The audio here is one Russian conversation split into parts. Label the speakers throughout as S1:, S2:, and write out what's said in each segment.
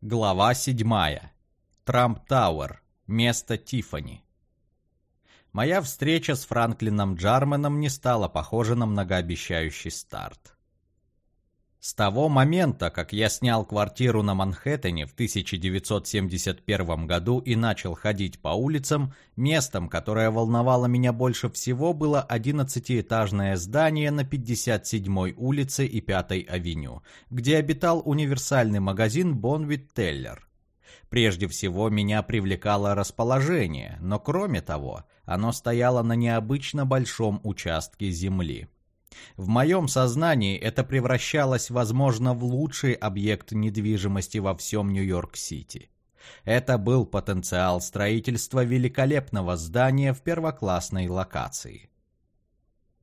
S1: Глава 7. Трамп Тауэр. Место Тифани. Моя встреча с Франклином Джарменом не стала похожа на многообещающий старт. С того момента, как я снял квартиру на Манхэттене в 1971 году и начал ходить по улицам, местом, которое волновало меня больше всего, было 11-этажное здание на 57-й улице и 5-й авеню, где обитал универсальный магазин Бонвит Теллер. Прежде всего, меня привлекало расположение, но кроме того, оно стояло на необычно большом участке земли. В моем сознании это превращалось, возможно, в лучший объект недвижимости во всем Нью-Йорк-Сити. Это был потенциал строительства великолепного здания в первоклассной локации.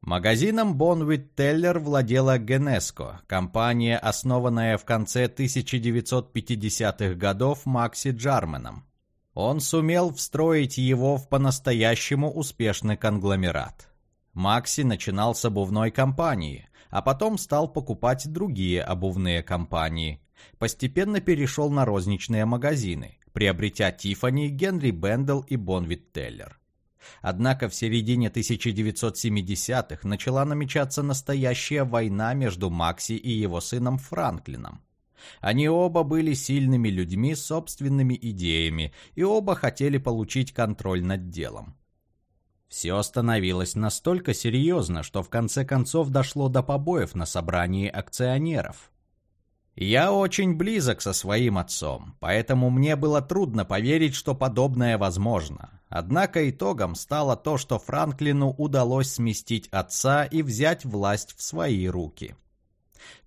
S1: Магазином Bonwit Teller владела Genesco, компания, основанная в конце 1950-х годов Макси Джарменом. Он сумел встроить его в по-настоящему успешный конгломерат. Макси начинал с обувной компании, а потом стал покупать другие обувные компании. Постепенно перешел на розничные магазины, приобретя Тиффани, Генри Бендел и Бонвит Теллер. Однако в середине 1970-х начала намечаться настоящая война между Макси и его сыном Франклином. Они оба были сильными людьми с собственными идеями, и оба хотели получить контроль над делом. Все становилось настолько серьезно, что в конце концов дошло до побоев на собрании акционеров. Я очень близок со своим отцом, поэтому мне было трудно поверить, что подобное возможно. Однако итогом стало то, что Франклину удалось сместить отца и взять власть в свои руки.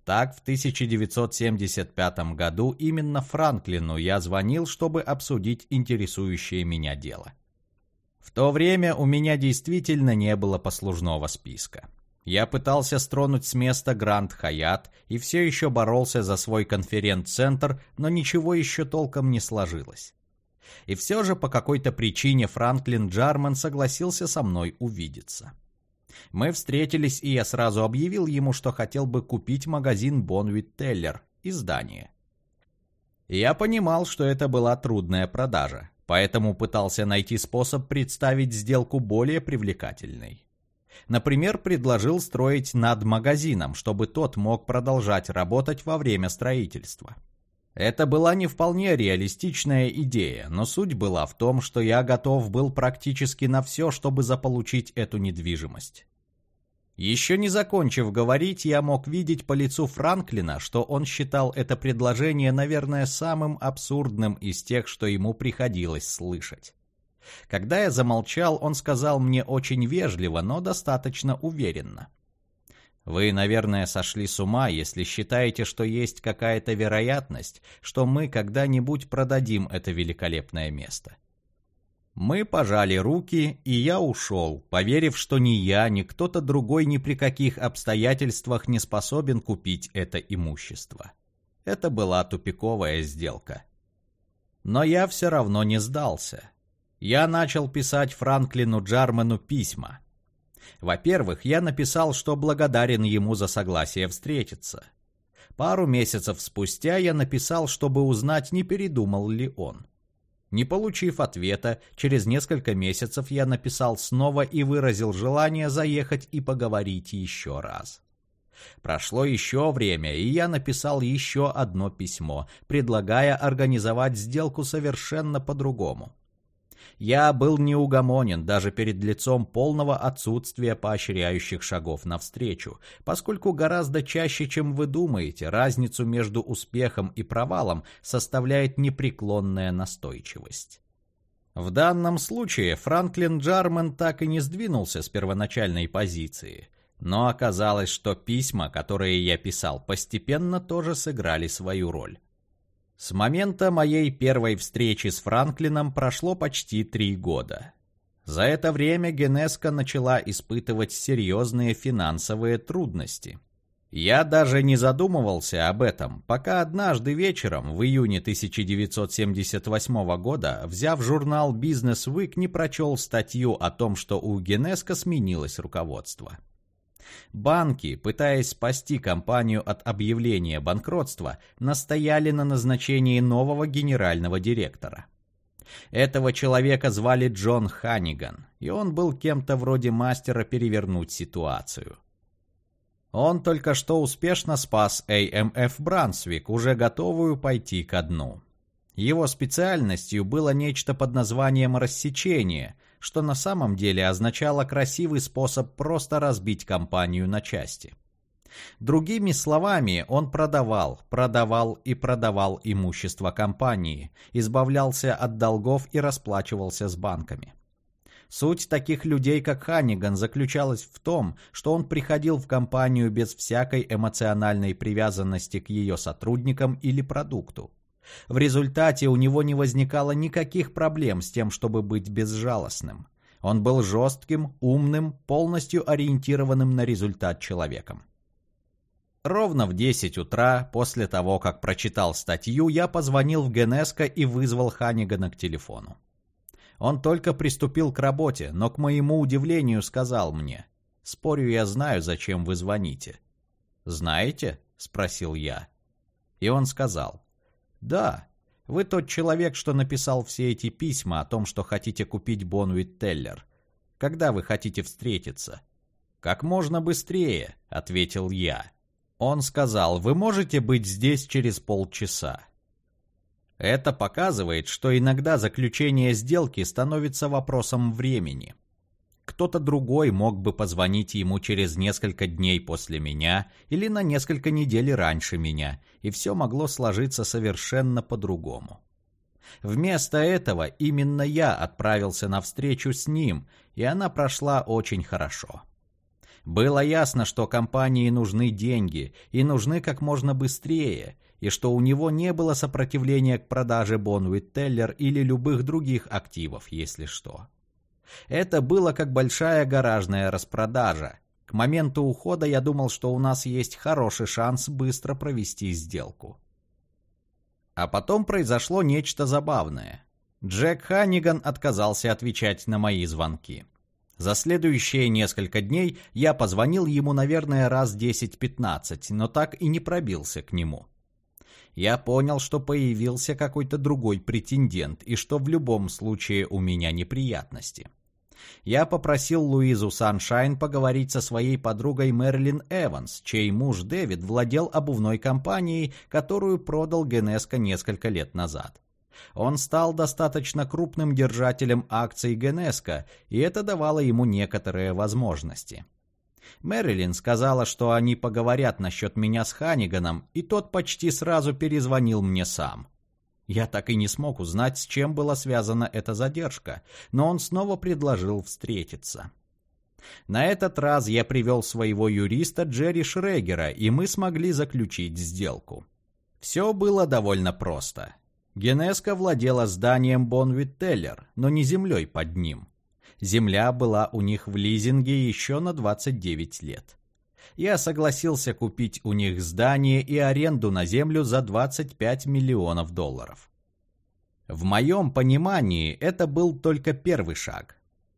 S1: Так, в 1975 году именно Франклину я звонил, чтобы обсудить интересующее меня дело. В то время у меня действительно не было послужного списка. Я пытался стронуть с места Гранд Хаят и все еще боролся за свой конференц-центр, но ничего еще толком не сложилось. И все же по какой-то причине Франклин Джарман согласился со мной увидеться. Мы встретились, и я сразу объявил ему, что хотел бы купить магазин Бонвит Теллер, издание. Я понимал, что это была трудная продажа, поэтому пытался найти способ представить сделку более привлекательной. Например, предложил строить над магазином, чтобы тот мог продолжать работать во время строительства. Это была не вполне реалистичная идея, но суть была в том, что я готов был практически на все, чтобы заполучить эту недвижимость. Еще не закончив говорить, я мог видеть по лицу Франклина, что он считал это предложение, наверное, самым абсурдным из тех, что ему приходилось слышать. Когда я замолчал, он сказал мне очень вежливо, но достаточно уверенно. «Вы, наверное, сошли с ума, если считаете, что есть какая-то вероятность, что мы когда-нибудь продадим это великолепное место. Мы пожали руки, и я ушел, поверив, что ни я, ни кто-то другой ни при каких обстоятельствах не способен купить это имущество. Это была тупиковая сделка. Но я все равно не сдался. Я начал писать Франклину Джармену письма. Во-первых, я написал, что благодарен ему за согласие встретиться. Пару месяцев спустя я написал, чтобы узнать, не передумал ли он. Не получив ответа, через несколько месяцев я написал снова и выразил желание заехать и поговорить еще раз. Прошло еще время, и я написал еще одно письмо, предлагая организовать сделку совершенно по-другому. Я был неугомонен даже перед лицом полного отсутствия поощряющих шагов навстречу, поскольку гораздо чаще, чем вы думаете, разницу между успехом и провалом составляет непреклонная настойчивость. В данном случае Франклин Джармен так и не сдвинулся с первоначальной позиции, но оказалось, что письма, которые я писал, постепенно тоже сыграли свою роль. С момента моей первой встречи с Франклином прошло почти три года. За это время Генеска начала испытывать серьезные финансовые трудности. Я даже не задумывался об этом, пока однажды вечером в июне 1978 года, взяв журнал Business Week, не прочел статью о том, что у Генеска сменилось руководство. Банки, пытаясь спасти компанию от объявления банкротства, настояли на назначении нового генерального директора. Этого человека звали Джон Ханиган, и он был кем-то вроде мастера перевернуть ситуацию. Он только что успешно спас AMF Брансвик, уже готовую пойти ко дну. Его специальностью было нечто под названием «рассечение», что на самом деле означало красивый способ просто разбить компанию на части. Другими словами, он продавал, продавал и продавал имущество компании, избавлялся от долгов и расплачивался с банками. Суть таких людей, как Ханиган, заключалась в том, что он приходил в компанию без всякой эмоциональной привязанности к ее сотрудникам или продукту. В результате у него не возникало никаких проблем с тем, чтобы быть безжалостным. Он был жестким, умным, полностью ориентированным на результат человеком. Ровно в 10 утра, после того, как прочитал статью, я позвонил в Генеско и вызвал Ханигана к телефону. Он только приступил к работе, но, к моему удивлению, сказал мне, «Спорю, я знаю, зачем вы звоните». «Знаете?» — спросил я. И он сказал, «Да, вы тот человек, что написал все эти письма о том, что хотите купить Бонвит Теллер. Когда вы хотите встретиться?» «Как можно быстрее», — ответил я. Он сказал, «Вы можете быть здесь через полчаса». Это показывает, что иногда заключение сделки становится вопросом времени. Кто-то другой мог бы позвонить ему через несколько дней после меня или на несколько недель раньше меня, и все могло сложиться совершенно по-другому. Вместо этого именно я отправился на встречу с ним, и она прошла очень хорошо. Было ясно, что компании нужны деньги, и нужны как можно быстрее, и что у него не было сопротивления к продаже Bonwit Teller или любых других активов, если что. Это было как большая гаражная распродажа. К моменту ухода я думал, что у нас есть хороший шанс быстро провести сделку. А потом произошло нечто забавное. Джек Ханниган отказался отвечать на мои звонки. За следующие несколько дней я позвонил ему, наверное, раз 10-15, но так и не пробился к нему. Я понял, что появился какой-то другой претендент и что в любом случае у меня неприятности я попросил Луизу Саншайн поговорить со своей подругой Мерлин Эванс, чей муж Дэвид владел обувной компанией, которую продал Генеско несколько лет назад. Он стал достаточно крупным держателем акций Генеско, и это давало ему некоторые возможности. Мэрилин сказала, что они поговорят насчет меня с Ханиганом, и тот почти сразу перезвонил мне сам. Я так и не смог узнать, с чем была связана эта задержка, но он снова предложил встретиться. На этот раз я привел своего юриста Джерри Шрегера, и мы смогли заключить сделку. Все было довольно просто. Генеско владела зданием Бонвиттеллер, но не землей под ним. Земля была у них в лизинге еще на 29 лет я согласился купить у них здание и аренду на землю за 25 миллионов долларов. В моем понимании это был только первый шаг.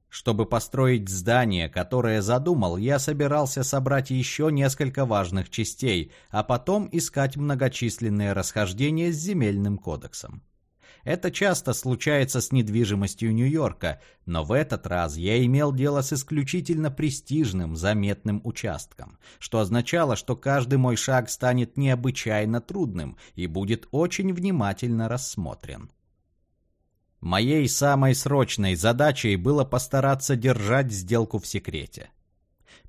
S1: Чтобы построить здание, которое задумал, я собирался собрать еще несколько важных частей, а потом искать многочисленные расхождения с земельным кодексом. Это часто случается с недвижимостью Нью-Йорка, но в этот раз я имел дело с исключительно престижным, заметным участком, что означало, что каждый мой шаг станет необычайно трудным и будет очень внимательно рассмотрен. Моей самой срочной задачей было постараться держать сделку в секрете.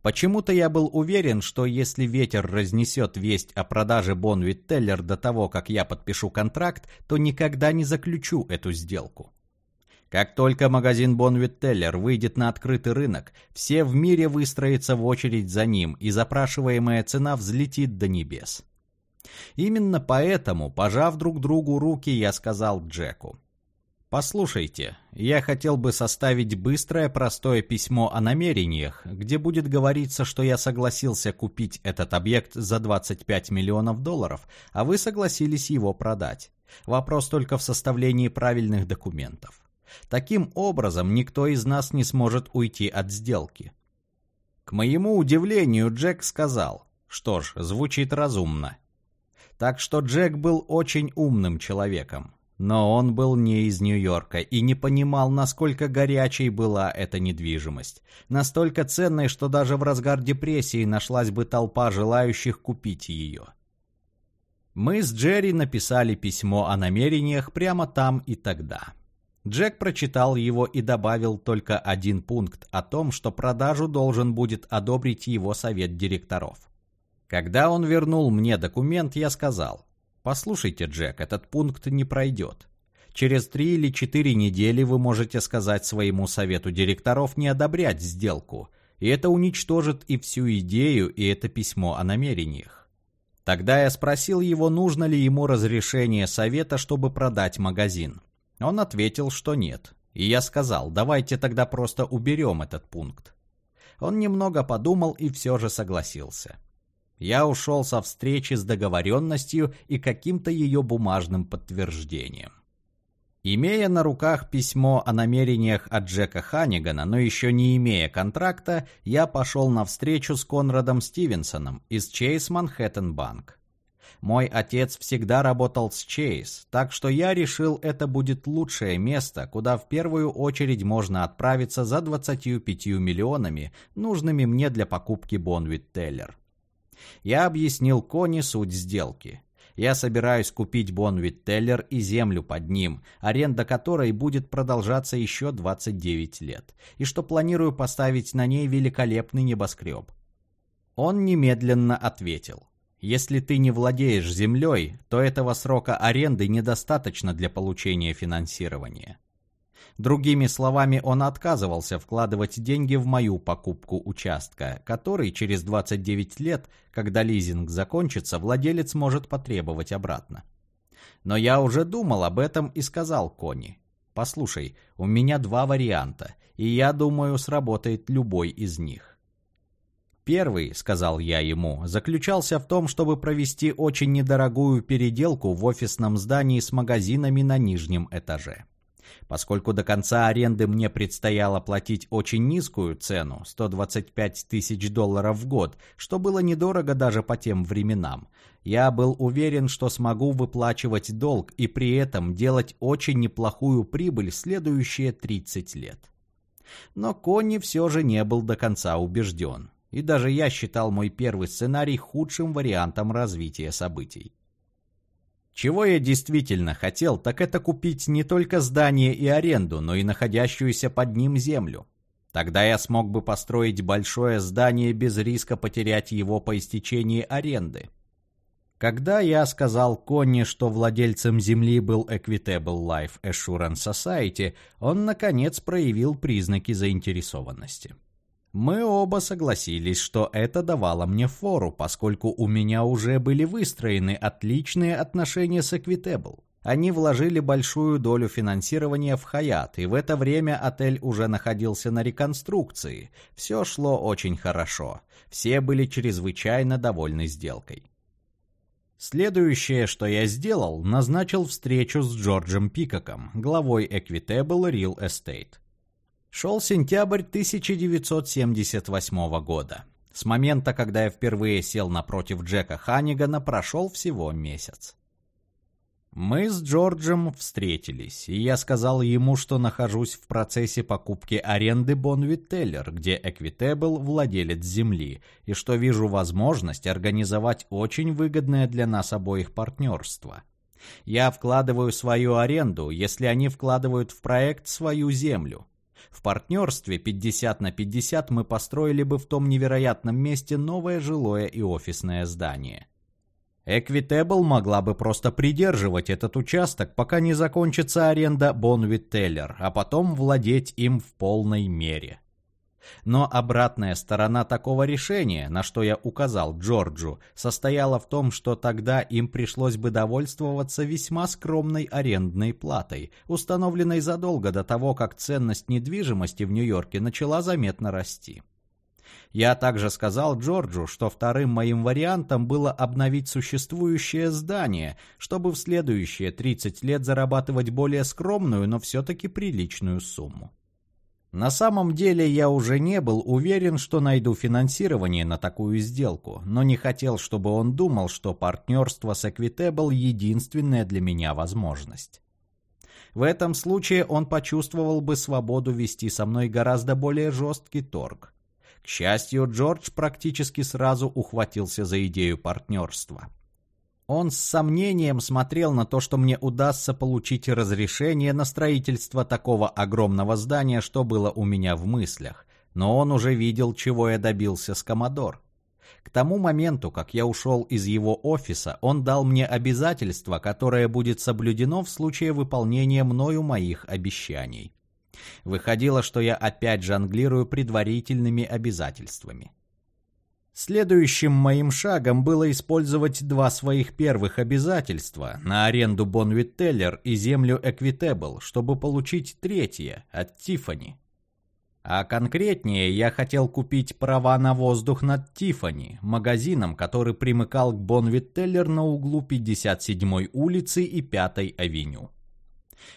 S1: Почему-то я был уверен, что если ветер разнесет весть о продаже Бонвит Теллер до того, как я подпишу контракт, то никогда не заключу эту сделку. Как только магазин Бонвит Теллер выйдет на открытый рынок, все в мире выстроятся в очередь за ним, и запрашиваемая цена взлетит до небес. Именно поэтому, пожав друг другу руки, я сказал Джеку. Послушайте, я хотел бы составить быстрое простое письмо о намерениях, где будет говориться, что я согласился купить этот объект за 25 миллионов долларов, а вы согласились его продать. Вопрос только в составлении правильных документов. Таким образом, никто из нас не сможет уйти от сделки. К моему удивлению, Джек сказал, что ж, звучит разумно. Так что Джек был очень умным человеком. Но он был не из Нью-Йорка и не понимал, насколько горячей была эта недвижимость. Настолько ценной, что даже в разгар депрессии нашлась бы толпа желающих купить ее. Мы с Джерри написали письмо о намерениях прямо там и тогда. Джек прочитал его и добавил только один пункт о том, что продажу должен будет одобрить его совет директоров. Когда он вернул мне документ, я сказал, «Послушайте, Джек, этот пункт не пройдет. Через три или четыре недели вы можете сказать своему совету директоров не одобрять сделку, и это уничтожит и всю идею, и это письмо о намерениях». Тогда я спросил его, нужно ли ему разрешение совета, чтобы продать магазин. Он ответил, что нет. И я сказал, давайте тогда просто уберем этот пункт. Он немного подумал и все же согласился. Я ушел со встречи с договоренностью и каким-то ее бумажным подтверждением. Имея на руках письмо о намерениях от Джека Ханигана, но еще не имея контракта, я пошел на встречу с Конрадом Стивенсоном из Chase Manhattan Bank. Мой отец всегда работал с Chase, так что я решил, это будет лучшее место, куда в первую очередь можно отправиться за 25 миллионами, нужными мне для покупки Bonwit Teller. Я объяснил Кони суть сделки. Я собираюсь купить Teller и землю под ним, аренда которой будет продолжаться еще 29 лет, и что планирую поставить на ней великолепный небоскреб. Он немедленно ответил. Если ты не владеешь землей, то этого срока аренды недостаточно для получения финансирования. Другими словами, он отказывался вкладывать деньги в мою покупку участка, который через 29 лет, когда лизинг закончится, владелец может потребовать обратно. Но я уже думал об этом и сказал Кони. «Послушай, у меня два варианта, и я думаю, сработает любой из них. Первый, сказал я ему, заключался в том, чтобы провести очень недорогую переделку в офисном здании с магазинами на нижнем этаже. Поскольку до конца аренды мне предстояло платить очень низкую цену, 125 тысяч долларов в год, что было недорого даже по тем временам, я был уверен, что смогу выплачивать долг и при этом делать очень неплохую прибыль следующие 30 лет. Но Конни все же не был до конца убежден и даже я считал мой первый сценарий худшим вариантом развития событий. Чего я действительно хотел, так это купить не только здание и аренду, но и находящуюся под ним землю. Тогда я смог бы построить большое здание без риска потерять его по истечении аренды. Когда я сказал Конни, что владельцем земли был Equitable Life Assurance Society, он, наконец, проявил признаки заинтересованности. Мы оба согласились, что это давало мне фору, поскольку у меня уже были выстроены отличные отношения с Equitable. Они вложили большую долю финансирования в Хаят, и в это время отель уже находился на реконструкции. Все шло очень хорошо. Все были чрезвычайно довольны сделкой. Следующее, что я сделал, назначил встречу с Джорджем Пикаком, главой Equitable Real Estate. Шел сентябрь 1978 года. С момента, когда я впервые сел напротив Джека Ханигана, прошел всего месяц. Мы с Джорджем встретились, и я сказал ему, что нахожусь в процессе покупки аренды Бонвителлер, где Equitable владелец земли, и что вижу возможность организовать очень выгодное для нас обоих партнерство. Я вкладываю свою аренду, если они вкладывают в проект свою землю. В партнерстве 50 на 50 мы построили бы в том невероятном месте новое жилое и офисное здание. Equitable могла бы просто придерживать этот участок, пока не закончится аренда Bonwit Teller, а потом владеть им в полной мере. Но обратная сторона такого решения, на что я указал Джорджу, состояла в том, что тогда им пришлось бы довольствоваться весьма скромной арендной платой, установленной задолго до того, как ценность недвижимости в Нью-Йорке начала заметно расти. Я также сказал Джорджу, что вторым моим вариантом было обновить существующее здание, чтобы в следующие 30 лет зарабатывать более скромную, но все-таки приличную сумму. На самом деле я уже не был уверен, что найду финансирование на такую сделку, но не хотел, чтобы он думал, что партнерство с Equitable – единственная для меня возможность. В этом случае он почувствовал бы свободу вести со мной гораздо более жесткий торг. К счастью, Джордж практически сразу ухватился за идею партнерства. Он с сомнением смотрел на то, что мне удастся получить разрешение на строительство такого огромного здания, что было у меня в мыслях, но он уже видел, чего я добился с Комодор. К тому моменту, как я ушел из его офиса, он дал мне обязательство, которое будет соблюдено в случае выполнения мною моих обещаний. Выходило, что я опять жонглирую предварительными обязательствами. Следующим моим шагом было использовать два своих первых обязательства на аренду Бонвиттеллер и землю Эквитебл, чтобы получить третье от Тифани. А конкретнее, я хотел купить права на воздух над Тифани, магазином, который примыкал к Бонвиттеллер на углу 57-й улицы и 5-й авеню.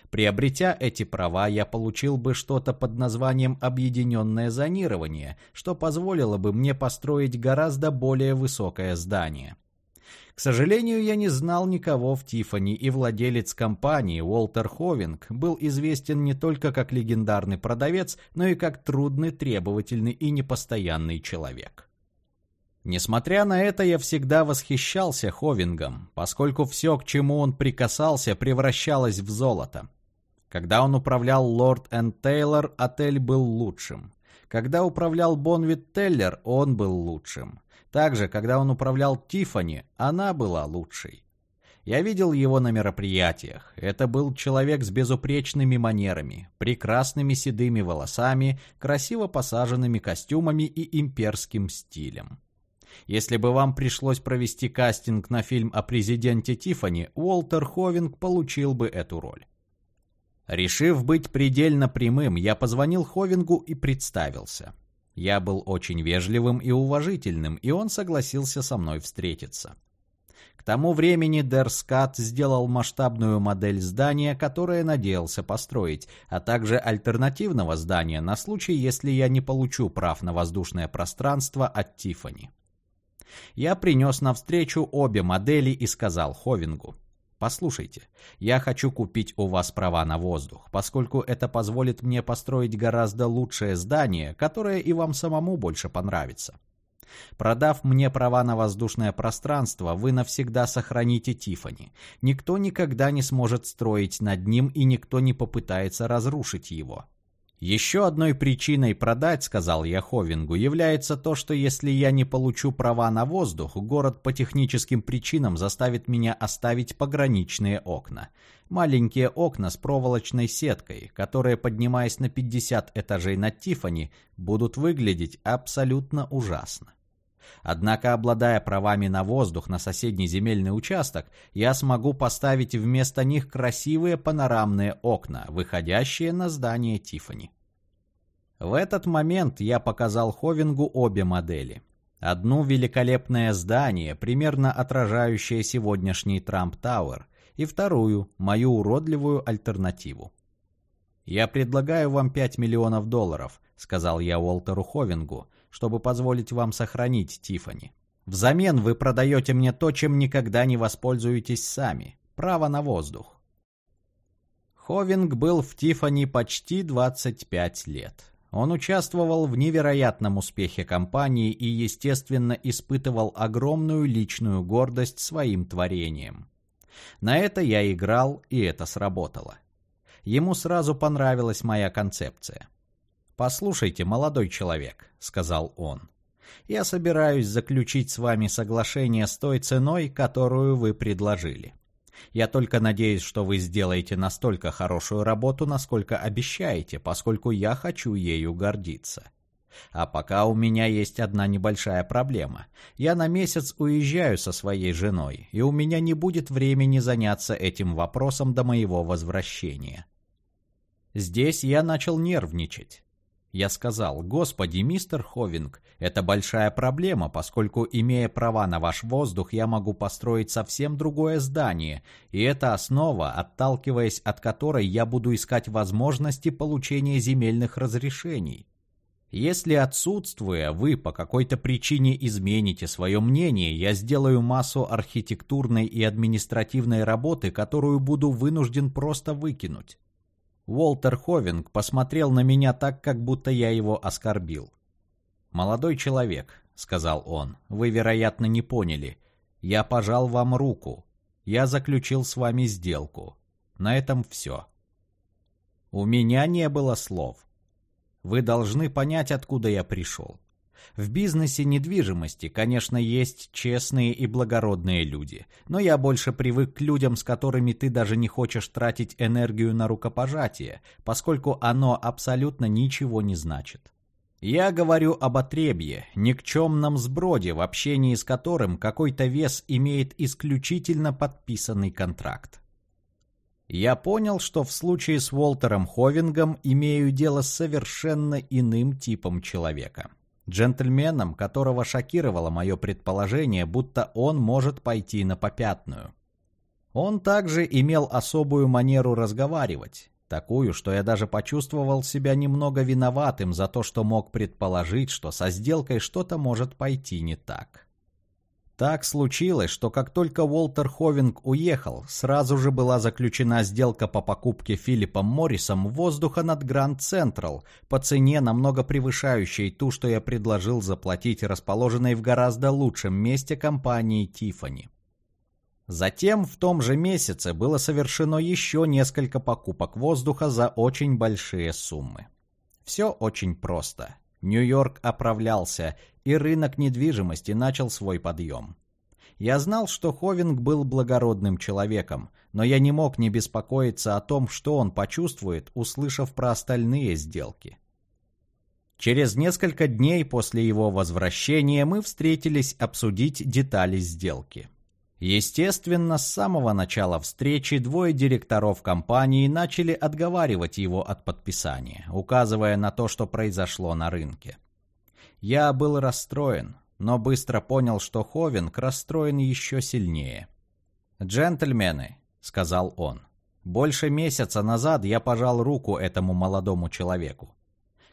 S1: Приобретя эти права, я получил бы что-то под названием «объединенное зонирование», что позволило бы мне построить гораздо более высокое здание. К сожалению, я не знал никого в Тифани, и владелец компании Уолтер Ховинг был известен не только как легендарный продавец, но и как трудный, требовательный и непостоянный человек. Несмотря на это, я всегда восхищался Ховингом, поскольку все, к чему он прикасался, превращалось в золото. Когда он управлял Лорд энд Тейлор, отель был лучшим. Когда управлял Бонвит Теллер, он был лучшим. Также, когда он управлял Тифани, она была лучшей. Я видел его на мероприятиях. Это был человек с безупречными манерами, прекрасными седыми волосами, красиво посаженными костюмами и имперским стилем. Если бы вам пришлось провести кастинг на фильм о президенте Тифани, Уолтер Ховинг получил бы эту роль. Решив быть предельно прямым, я позвонил Ховингу и представился. Я был очень вежливым и уважительным, и он согласился со мной встретиться. К тому времени Дерскат сделал масштабную модель здания, которое надеялся построить, а также альтернативного здания на случай, если я не получу прав на воздушное пространство от Тифани. Я принес навстречу обе модели и сказал Ховингу. Послушайте, я хочу купить у вас права на воздух, поскольку это позволит мне построить гораздо лучшее здание, которое и вам самому больше понравится. Продав мне права на воздушное пространство, вы навсегда сохраните Тифани. Никто никогда не сможет строить над ним, и никто не попытается разрушить его. Еще одной причиной продать, сказал я Ховингу, является то, что если я не получу права на воздух, город по техническим причинам заставит меня оставить пограничные окна. Маленькие окна с проволочной сеткой, которые, поднимаясь на 50 этажей над Тифани, будут выглядеть абсолютно ужасно. Однако, обладая правами на воздух на соседний земельный участок, я смогу поставить вместо них красивые панорамные окна, выходящие на здание Тифани. В этот момент я показал Ховингу обе модели. Одну великолепное здание, примерно отражающее сегодняшний Трамп Тауэр, и вторую, мою уродливую альтернативу. «Я предлагаю вам 5 миллионов долларов», — сказал я Уолтеру Ховингу, чтобы позволить вам сохранить Тифани. Взамен вы продаете мне то, чем никогда не воспользуетесь сами. Право на воздух. Ховинг был в Тифани почти 25 лет. Он участвовал в невероятном успехе компании и, естественно, испытывал огромную личную гордость своим творением. На это я играл, и это сработало. Ему сразу понравилась моя концепция. «Послушайте, молодой человек», — сказал он, — «я собираюсь заключить с вами соглашение с той ценой, которую вы предложили. Я только надеюсь, что вы сделаете настолько хорошую работу, насколько обещаете, поскольку я хочу ею гордиться. А пока у меня есть одна небольшая проблема. Я на месяц уезжаю со своей женой, и у меня не будет времени заняться этим вопросом до моего возвращения. Здесь я начал нервничать. Я сказал, «Господи, мистер Ховинг, это большая проблема, поскольку, имея права на ваш воздух, я могу построить совсем другое здание, и это основа, отталкиваясь от которой я буду искать возможности получения земельных разрешений». Если отсутствуя, вы по какой-то причине измените свое мнение, я сделаю массу архитектурной и административной работы, которую буду вынужден просто выкинуть. Уолтер Ховинг посмотрел на меня так, как будто я его оскорбил. «Молодой человек», — сказал он, — «вы, вероятно, не поняли. Я пожал вам руку. Я заключил с вами сделку. На этом все». У меня не было слов. Вы должны понять, откуда я пришел. В бизнесе недвижимости, конечно, есть честные и благородные люди, но я больше привык к людям, с которыми ты даже не хочешь тратить энергию на рукопожатие, поскольку оно абсолютно ничего не значит. Я говорю об отребье, никчемном сброде, в общении с которым какой-то вес имеет исключительно подписанный контракт. Я понял, что в случае с Уолтером Ховингом имею дело с совершенно иным типом человека. Джентльменом, которого шокировало мое предположение, будто он может пойти на попятную. Он также имел особую манеру разговаривать, такую, что я даже почувствовал себя немного виноватым за то, что мог предположить, что со сделкой что-то может пойти не так. Так случилось, что как только Уолтер Ховинг уехал, сразу же была заключена сделка по покупке Филиппом Моррисом воздуха над Гранд Централ по цене, намного превышающей ту, что я предложил заплатить расположенной в гораздо лучшем месте компании Тифани. Затем в том же месяце было совершено еще несколько покупок воздуха за очень большие суммы. Все очень просто. Нью-Йорк оправлялся, и рынок недвижимости начал свой подъем. Я знал, что Ховинг был благородным человеком, но я не мог не беспокоиться о том, что он почувствует, услышав про остальные сделки. Через несколько дней после его возвращения мы встретились обсудить детали сделки. Естественно, с самого начала встречи двое директоров компании начали отговаривать его от подписания, указывая на то, что произошло на рынке. Я был расстроен, но быстро понял, что Ховинг расстроен еще сильнее. «Джентльмены», — сказал он, — «больше месяца назад я пожал руку этому молодому человеку.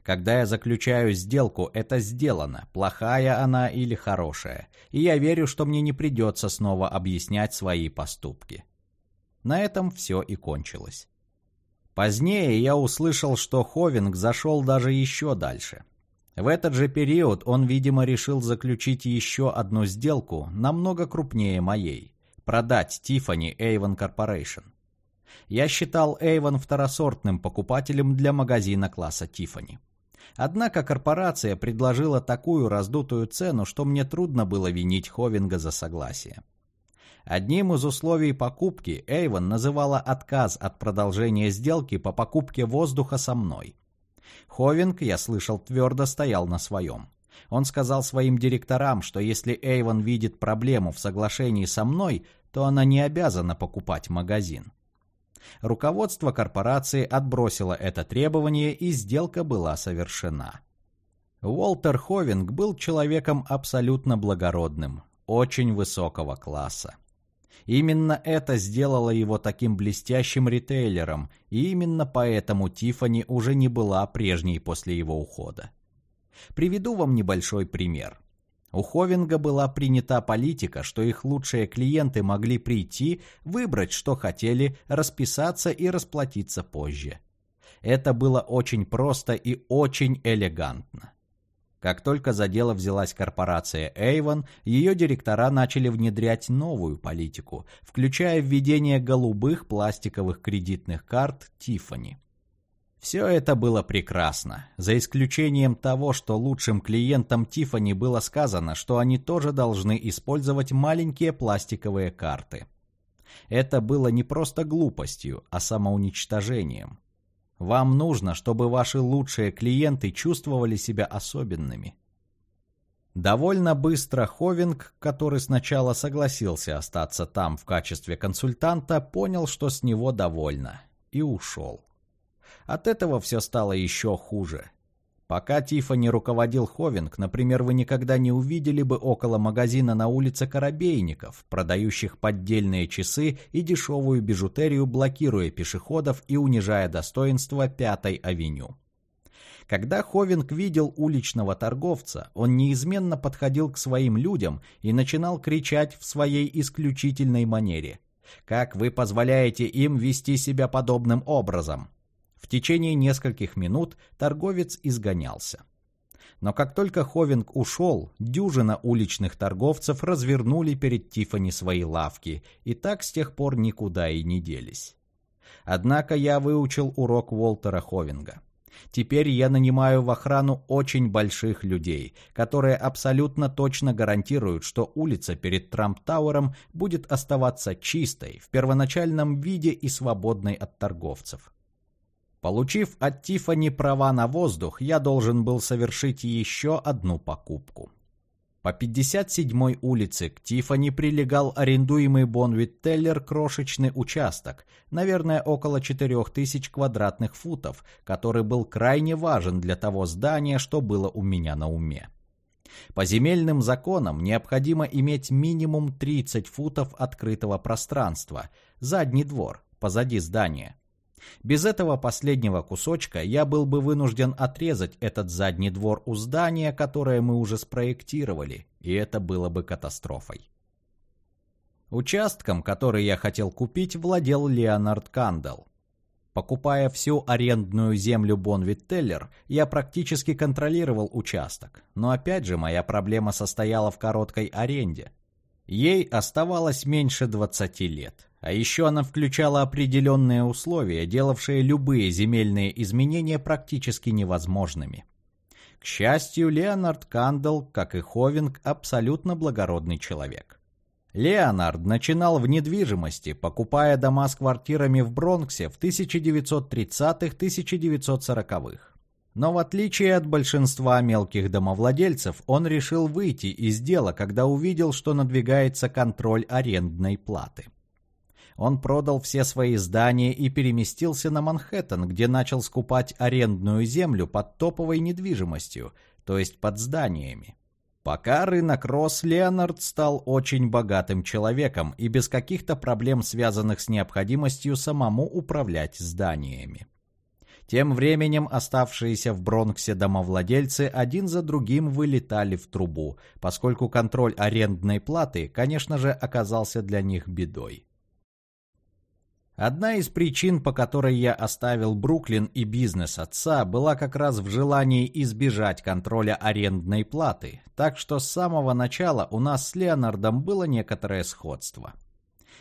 S1: Когда я заключаю сделку, это сделано, плохая она или хорошая, и я верю, что мне не придется снова объяснять свои поступки. На этом все и кончилось. Позднее я услышал, что Ховинг зашел даже еще дальше. В этот же период он, видимо, решил заключить еще одну сделку, намного крупнее моей – продать Tiffany Avon Corporation. Я считал Avon второсортным покупателем для магазина класса Tiffany. Однако корпорация предложила такую раздутую цену, что мне трудно было винить Ховинга за согласие. Одним из условий покупки Эйвон называла отказ от продолжения сделки по покупке воздуха со мной. Ховинг, я слышал, твердо стоял на своем. Он сказал своим директорам, что если Эйвон видит проблему в соглашении со мной, то она не обязана покупать магазин. Руководство корпорации отбросило это требование, и сделка была совершена. Уолтер Ховинг был человеком абсолютно благородным, очень высокого класса. Именно это сделало его таким блестящим ритейлером, и именно поэтому Тифани уже не была прежней после его ухода. Приведу вам небольшой пример. У Ховинга была принята политика, что их лучшие клиенты могли прийти, выбрать, что хотели, расписаться и расплатиться позже. Это было очень просто и очень элегантно. Как только за дело взялась корпорация Avon, ее директора начали внедрять новую политику, включая введение голубых пластиковых кредитных карт Tiffany. Все это было прекрасно, за исключением того, что лучшим клиентам Тифани было сказано, что они тоже должны использовать маленькие пластиковые карты. Это было не просто глупостью, а самоуничтожением. Вам нужно, чтобы ваши лучшие клиенты чувствовали себя особенными. Довольно быстро Ховинг, который сначала согласился остаться там в качестве консультанта, понял, что с него довольно, и ушел. От этого все стало еще хуже. Пока Тиффани руководил Ховинг, например, вы никогда не увидели бы около магазина на улице Коробейников, продающих поддельные часы и дешевую бижутерию, блокируя пешеходов и унижая достоинство Пятой авеню. Когда Ховинг видел уличного торговца, он неизменно подходил к своим людям и начинал кричать в своей исключительной манере. «Как вы позволяете им вести себя подобным образом? В течение нескольких минут торговец изгонялся. Но как только Ховинг ушел, дюжина уличных торговцев развернули перед Тифани свои лавки, и так с тех пор никуда и не делись. Однако я выучил урок Уолтера Ховинга. Теперь я нанимаю в охрану очень больших людей, которые абсолютно точно гарантируют, что улица перед Трамп-Тауэром будет оставаться чистой, в первоначальном виде и свободной от торговцев. Получив от Тифани права на воздух, я должен был совершить еще одну покупку. По 57-й улице к Тифани прилегал арендуемый Бонвит-Теллер крошечный участок, наверное, около 4000 квадратных футов, который был крайне важен для того здания, что было у меня на уме. По земельным законам необходимо иметь минимум 30 футов открытого пространства, задний двор, позади здания. Без этого последнего кусочка я был бы вынужден отрезать этот задний двор у здания, которое мы уже спроектировали, и это было бы катастрофой. Участком, который я хотел купить, владел Леонард Кандел. Покупая всю арендную землю Бонвиттеллер, я практически контролировал участок, но опять же моя проблема состояла в короткой аренде. Ей оставалось меньше 20 лет. А еще она включала определенные условия, делавшие любые земельные изменения практически невозможными. К счастью, Леонард Кандл, как и Ховинг, абсолютно благородный человек. Леонард начинал в недвижимости, покупая дома с квартирами в Бронксе в 1930-1940-х. Но в отличие от большинства мелких домовладельцев, он решил выйти из дела, когда увидел, что надвигается контроль арендной платы. Он продал все свои здания и переместился на Манхэттен, где начал скупать арендную землю под топовой недвижимостью, то есть под зданиями. Пока рынок рос, Леонард стал очень богатым человеком и без каких-то проблем, связанных с необходимостью самому управлять зданиями. Тем временем оставшиеся в Бронксе домовладельцы один за другим вылетали в трубу, поскольку контроль арендной платы, конечно же, оказался для них бедой. Одна из причин, по которой я оставил Бруклин и бизнес отца, была как раз в желании избежать контроля арендной платы, так что с самого начала у нас с Леонардом было некоторое сходство.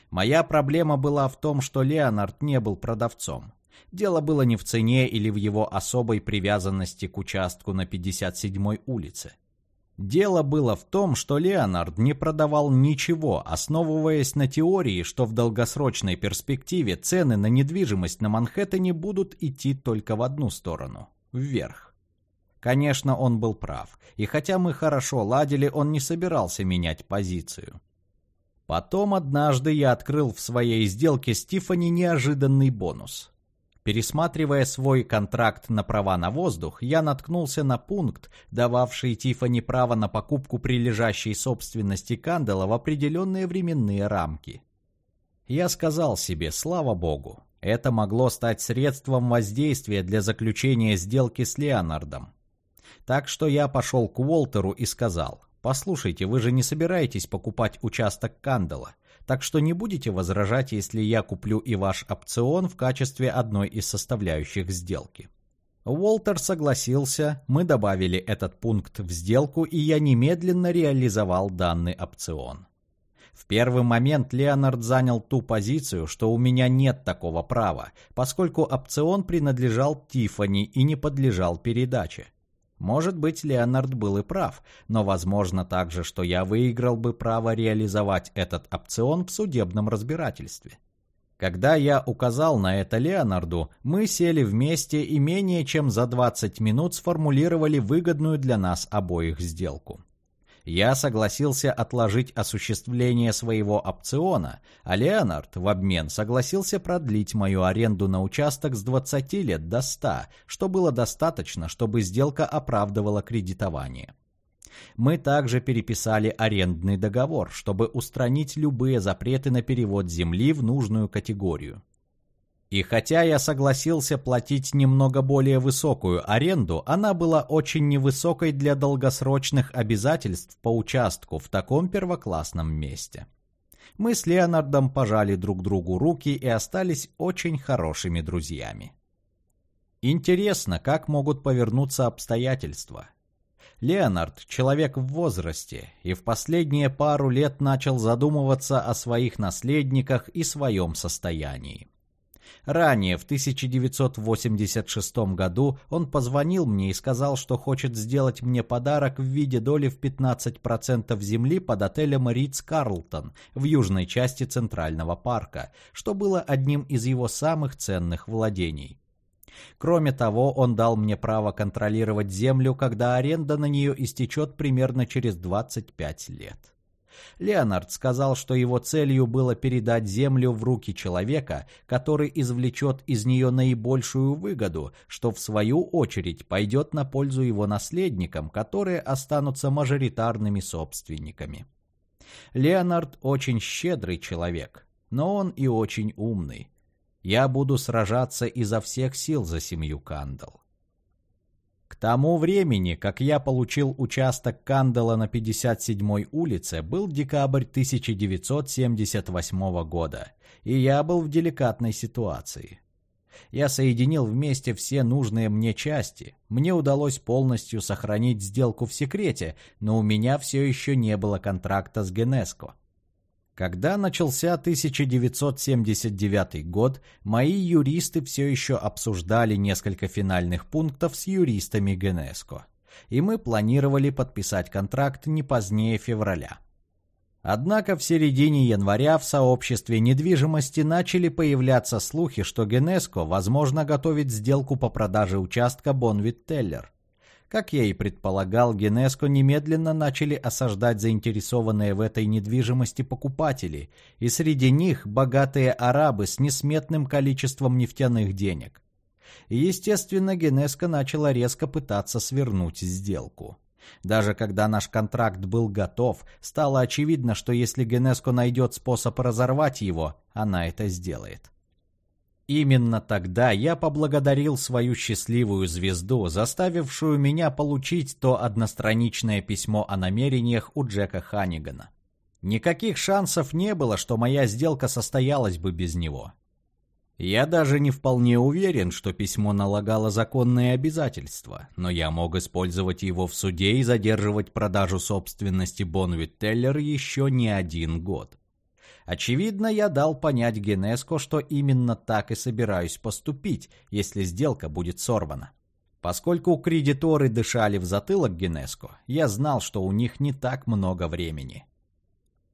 S1: Моя проблема была в том, что Леонард не был продавцом. Дело было не в цене или в его особой привязанности к участку на 57-й улице. Дело было в том, что Леонард не продавал ничего, основываясь на теории, что в долгосрочной перспективе цены на недвижимость на Манхэттене будут идти только в одну сторону – вверх. Конечно, он был прав, и хотя мы хорошо ладили, он не собирался менять позицию. Потом однажды я открыл в своей сделке с Тиффани неожиданный бонус. Пересматривая свой контракт на права на воздух, я наткнулся на пункт, дававший Тифани право на покупку прилежащей собственности Кандела в определенные временные рамки. Я сказал себе, слава богу, это могло стать средством воздействия для заключения сделки с Леонардом. Так что я пошел к Уолтеру и сказал, «Послушайте, вы же не собираетесь покупать участок Кандела так что не будете возражать, если я куплю и ваш опцион в качестве одной из составляющих сделки. Уолтер согласился, мы добавили этот пункт в сделку, и я немедленно реализовал данный опцион. В первый момент Леонард занял ту позицию, что у меня нет такого права, поскольку опцион принадлежал Тифани и не подлежал передаче. Может быть, Леонард был и прав, но возможно также, что я выиграл бы право реализовать этот опцион в судебном разбирательстве. Когда я указал на это Леонарду, мы сели вместе и менее чем за 20 минут сформулировали выгодную для нас обоих сделку. Я согласился отложить осуществление своего опциона, а Леонард в обмен согласился продлить мою аренду на участок с 20 лет до 100, что было достаточно, чтобы сделка оправдывала кредитование. Мы также переписали арендный договор, чтобы устранить любые запреты на перевод земли в нужную категорию. И хотя я согласился платить немного более высокую аренду, она была очень невысокой для долгосрочных обязательств по участку в таком первоклассном месте. Мы с Леонардом пожали друг другу руки и остались очень хорошими друзьями. Интересно, как могут повернуться обстоятельства. Леонард – человек в возрасте, и в последние пару лет начал задумываться о своих наследниках и своем состоянии. Ранее, в 1986 году, он позвонил мне и сказал, что хочет сделать мне подарок в виде доли в 15% земли под отелем Ридс Карлтон в южной части Центрального парка, что было одним из его самых ценных владений. Кроме того, он дал мне право контролировать землю, когда аренда на нее истечет примерно через 25 лет. Леонард сказал, что его целью было передать землю в руки человека, который извлечет из нее наибольшую выгоду, что в свою очередь пойдет на пользу его наследникам, которые останутся мажоритарными собственниками. Леонард очень щедрый человек, но он и очень умный. Я буду сражаться изо всех сил за семью Кандал. К тому времени, как я получил участок Кандала на 57-й улице, был декабрь 1978 года, и я был в деликатной ситуации. Я соединил вместе все нужные мне части. Мне удалось полностью сохранить сделку в секрете, но у меня все еще не было контракта с Генеско. Когда начался 1979 год, мои юристы все еще обсуждали несколько финальных пунктов с юристами Генеско, и мы планировали подписать контракт не позднее февраля. Однако в середине января в сообществе недвижимости начали появляться слухи, что Генеско, возможно, готовит сделку по продаже участка Бонвит-Теллер. Как я и предполагал, Генеско немедленно начали осаждать заинтересованные в этой недвижимости покупатели, и среди них богатые арабы с несметным количеством нефтяных денег. И, естественно, Генеско начала резко пытаться свернуть сделку. Даже когда наш контракт был готов, стало очевидно, что если Генеско найдет способ разорвать его, она это сделает. Именно тогда я поблагодарил свою счастливую звезду, заставившую меня получить то одностраничное письмо о намерениях у Джека Ханигана. Никаких шансов не было, что моя сделка состоялась бы без него. Я даже не вполне уверен, что письмо налагало законные обязательства, но я мог использовать его в суде и задерживать продажу собственности Бонвит Теллер еще не один год. Очевидно, я дал понять Генеско, что именно так и собираюсь поступить, если сделка будет сорвана. Поскольку кредиторы дышали в затылок Генеско, я знал, что у них не так много времени.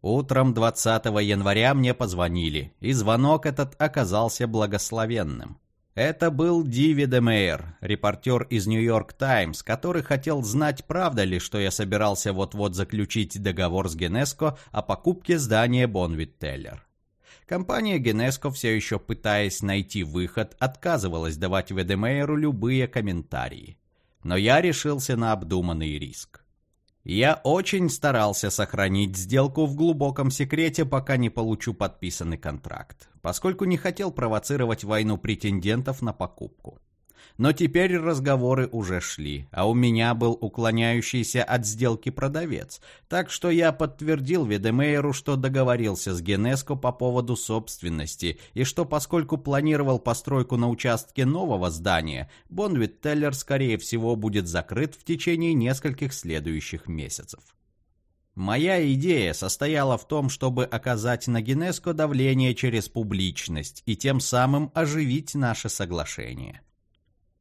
S1: Утром 20 января мне позвонили, и звонок этот оказался благословенным. Это был Диви Демейер, репортер из Нью-Йорк Таймс, который хотел знать, правда ли, что я собирался вот-вот заключить договор с Генеско о покупке здания Бонвит Теллер. Компания Генеско, все еще пытаясь найти выход, отказывалась давать Ведемейеру любые комментарии. Но я решился на обдуманный риск. Я очень старался сохранить сделку в глубоком секрете, пока не получу подписанный контракт, поскольку не хотел провоцировать войну претендентов на покупку. Но теперь разговоры уже шли, а у меня был уклоняющийся от сделки продавец, так что я подтвердил Ведемейеру, что договорился с Генеско по поводу собственности, и что поскольку планировал постройку на участке нового здания, Бонвит Теллер скорее всего будет закрыт в течение нескольких следующих месяцев. Моя идея состояла в том, чтобы оказать на Генеско давление через публичность и тем самым оживить наше соглашение.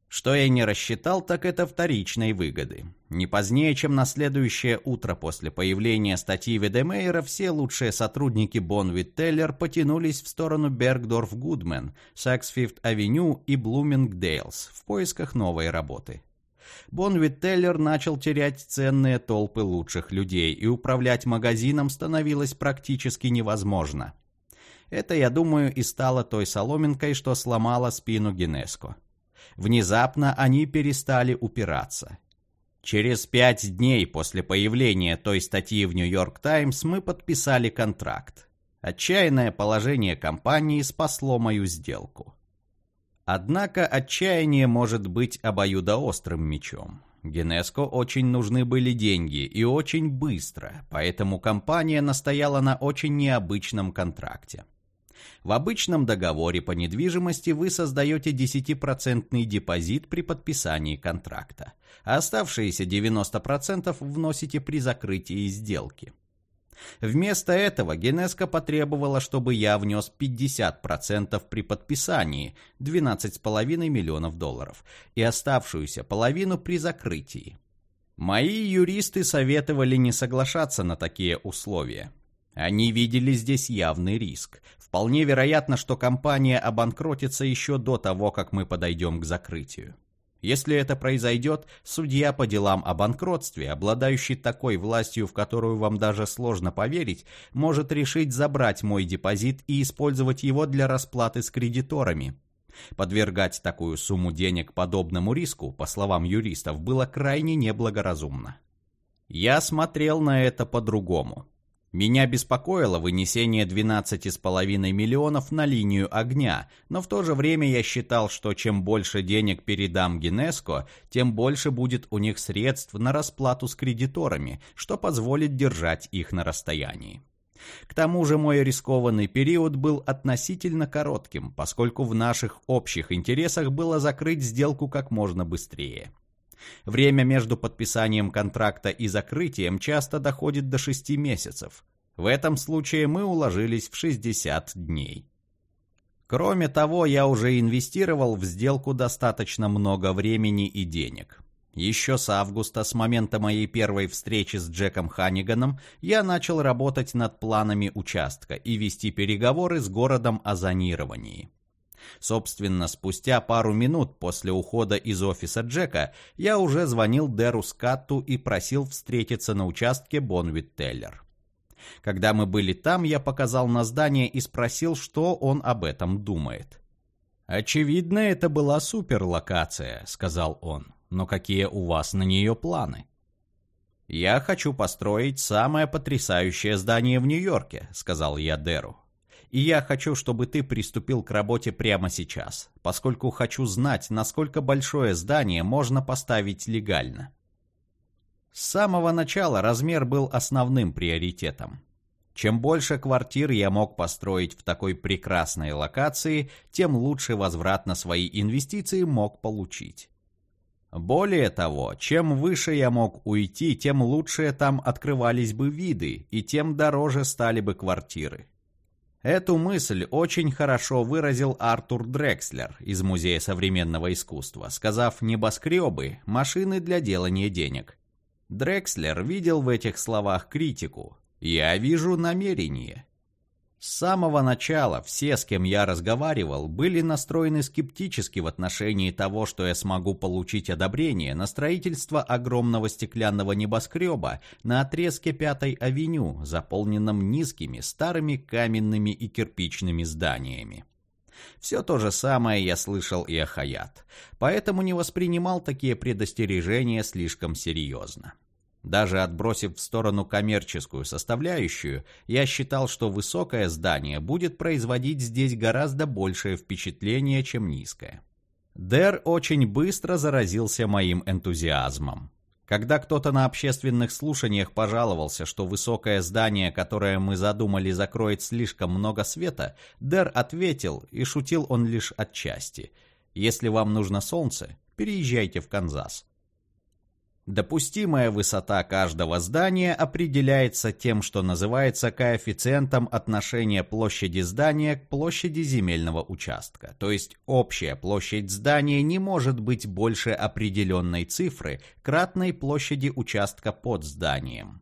S1: Что я не рассчитал, так это вторичной выгоды. Не позднее, чем на следующее утро после появления статьи Ведемейера, все лучшие сотрудники Бонвит Теллер потянулись в сторону Бергдорф-Гудмен, Саксфифт-авеню и Блумингдейлс в поисках новой работы. Бонвителлер начал терять ценные толпы лучших людей, и управлять магазином становилось практически невозможно. Это, я думаю, и стало той соломинкой, что сломала спину Генеско. Внезапно они перестали упираться. Через пять дней после появления той статьи в «Нью-Йорк Таймс» мы подписали контракт. Отчаянное положение компании спасло мою сделку. Однако отчаяние может быть обоюдоострым мечом. Генеско очень нужны были деньги и очень быстро, поэтому компания настояла на очень необычном контракте. В обычном договоре по недвижимости вы создаете 10% депозит при подписании контракта, а оставшиеся 90% вносите при закрытии сделки. Вместо этого Генеско потребовала, чтобы я внес 50% при подписании, 12,5 миллионов долларов, и оставшуюся половину при закрытии. Мои юристы советовали не соглашаться на такие условия. Они видели здесь явный риск. Вполне вероятно, что компания обанкротится еще до того, как мы подойдем к закрытию. Если это произойдет, судья по делам о банкротстве, обладающий такой властью, в которую вам даже сложно поверить, может решить забрать мой депозит и использовать его для расплаты с кредиторами. Подвергать такую сумму денег подобному риску, по словам юристов, было крайне неблагоразумно. Я смотрел на это по-другому. Меня беспокоило вынесение 12,5 миллионов на линию огня, но в то же время я считал, что чем больше денег передам Генеско, тем больше будет у них средств на расплату с кредиторами, что позволит держать их на расстоянии. К тому же мой рискованный период был относительно коротким, поскольку в наших общих интересах было закрыть сделку как можно быстрее. Время между подписанием контракта и закрытием часто доходит до 6 месяцев. В этом случае мы уложились в 60 дней. Кроме того, я уже инвестировал в сделку достаточно много времени и денег. Еще с августа, с момента моей первой встречи с Джеком Ханиганом, я начал работать над планами участка и вести переговоры с городом о зонировании. Собственно, спустя пару минут после ухода из офиса Джека я уже звонил Деру Скатту и просил встретиться на участке Бонвит-Теллер. Когда мы были там, я показал на здание и спросил, что он об этом думает. «Очевидно, это была суперлокация», — сказал он. «Но какие у вас на нее планы?» «Я хочу построить самое потрясающее здание в Нью-Йорке», — сказал я Деру. И я хочу, чтобы ты приступил к работе прямо сейчас, поскольку хочу знать, насколько большое здание можно поставить легально. С самого начала размер был основным приоритетом. Чем больше квартир я мог построить в такой прекрасной локации, тем лучше возврат на свои инвестиции мог получить. Более того, чем выше я мог уйти, тем лучше там открывались бы виды, и тем дороже стали бы квартиры. Эту мысль очень хорошо выразил Артур Дрекслер из Музея современного искусства, сказав «небоскребы – машины для делания денег». Дрекслер видел в этих словах критику. «Я вижу намерение». С самого начала все, с кем я разговаривал, были настроены скептически в отношении того, что я смогу получить одобрение на строительство огромного стеклянного небоскреба на отрезке Пятой авеню, заполненном низкими старыми каменными и кирпичными зданиями. Все то же самое я слышал и о Хаят, поэтому не воспринимал такие предостережения слишком серьезно. Даже отбросив в сторону коммерческую составляющую, я считал, что высокое здание будет производить здесь гораздо большее впечатление, чем низкое. Дэр очень быстро заразился моим энтузиазмом. Когда кто-то на общественных слушаниях пожаловался, что высокое здание, которое мы задумали, закроет слишком много света, Дэр ответил, и шутил он лишь отчасти. «Если вам нужно солнце, переезжайте в Канзас. Допустимая высота каждого здания определяется тем, что называется коэффициентом отношения площади здания к площади земельного участка. То есть общая площадь здания не может быть больше определенной цифры, кратной площади участка под зданием.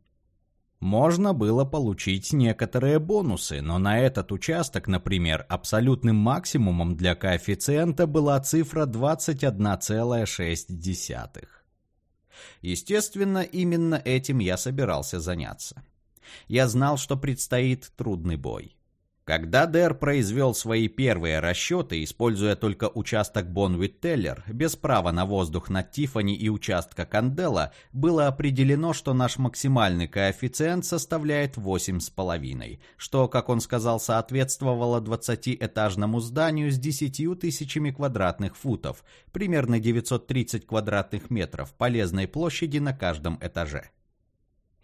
S1: Можно было получить некоторые бонусы, но на этот участок, например, абсолютным максимумом для коэффициента была цифра 21,6. Естественно, именно этим я собирался заняться. Я знал, что предстоит трудный бой. Когда Дэр произвел свои первые расчеты, используя только участок Бонвит-Теллер, без права на воздух над Тифани и участка Кандела, было определено, что наш максимальный коэффициент составляет 8,5, что, как он сказал, соответствовало 20-этажному зданию с 10 тысячами квадратных футов, примерно 930 квадратных метров полезной площади на каждом этаже.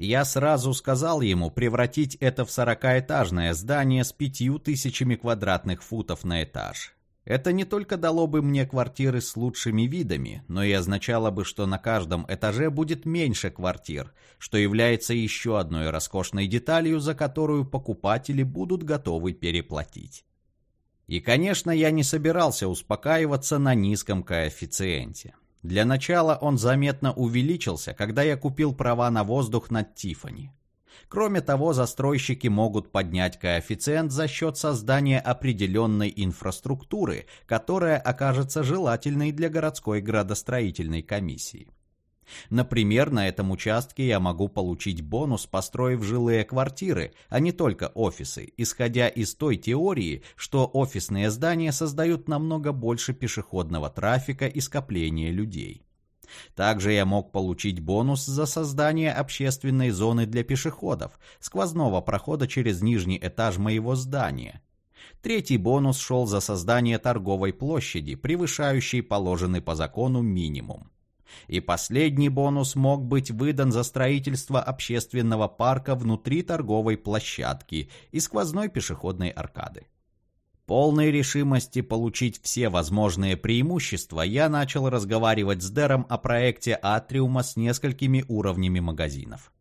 S1: Я сразу сказал ему превратить это в сорокаэтажное здание с пятью тысячами квадратных футов на этаж. Это не только дало бы мне квартиры с лучшими видами, но и означало бы, что на каждом этаже будет меньше квартир, что является еще одной роскошной деталью, за которую покупатели будут готовы переплатить. И, конечно, я не собирался успокаиваться на низком коэффициенте. Для начала он заметно увеличился, когда я купил права на воздух над Тифани. Кроме того, застройщики могут поднять коэффициент за счет создания определенной инфраструктуры, которая окажется желательной для городской градостроительной комиссии. Например, на этом участке я могу получить бонус, построив жилые квартиры, а не только офисы, исходя из той теории, что офисные здания создают намного больше пешеходного трафика и скопления людей. Также я мог получить бонус за создание общественной зоны для пешеходов, сквозного прохода через нижний этаж моего здания. Третий бонус шел за создание торговой площади, превышающей положенный по закону минимум. И последний бонус мог быть выдан за строительство общественного парка внутри торговой площадки и сквозной пешеходной аркады. Полной решимости получить все возможные преимущества, я начал разговаривать с Дэром о проекте Атриума с несколькими уровнями магазинов.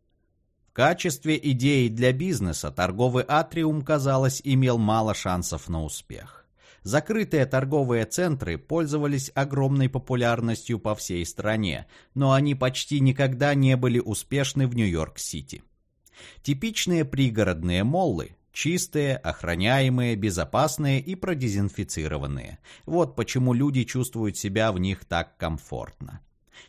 S1: В качестве идеи для бизнеса торговый Атриум, казалось, имел мало шансов на успех. Закрытые торговые центры пользовались огромной популярностью по всей стране, но они почти никогда не были успешны в Нью-Йорк-Сити. Типичные пригородные моллы – чистые, охраняемые, безопасные и продезинфицированные. Вот почему люди чувствуют себя в них так комфортно.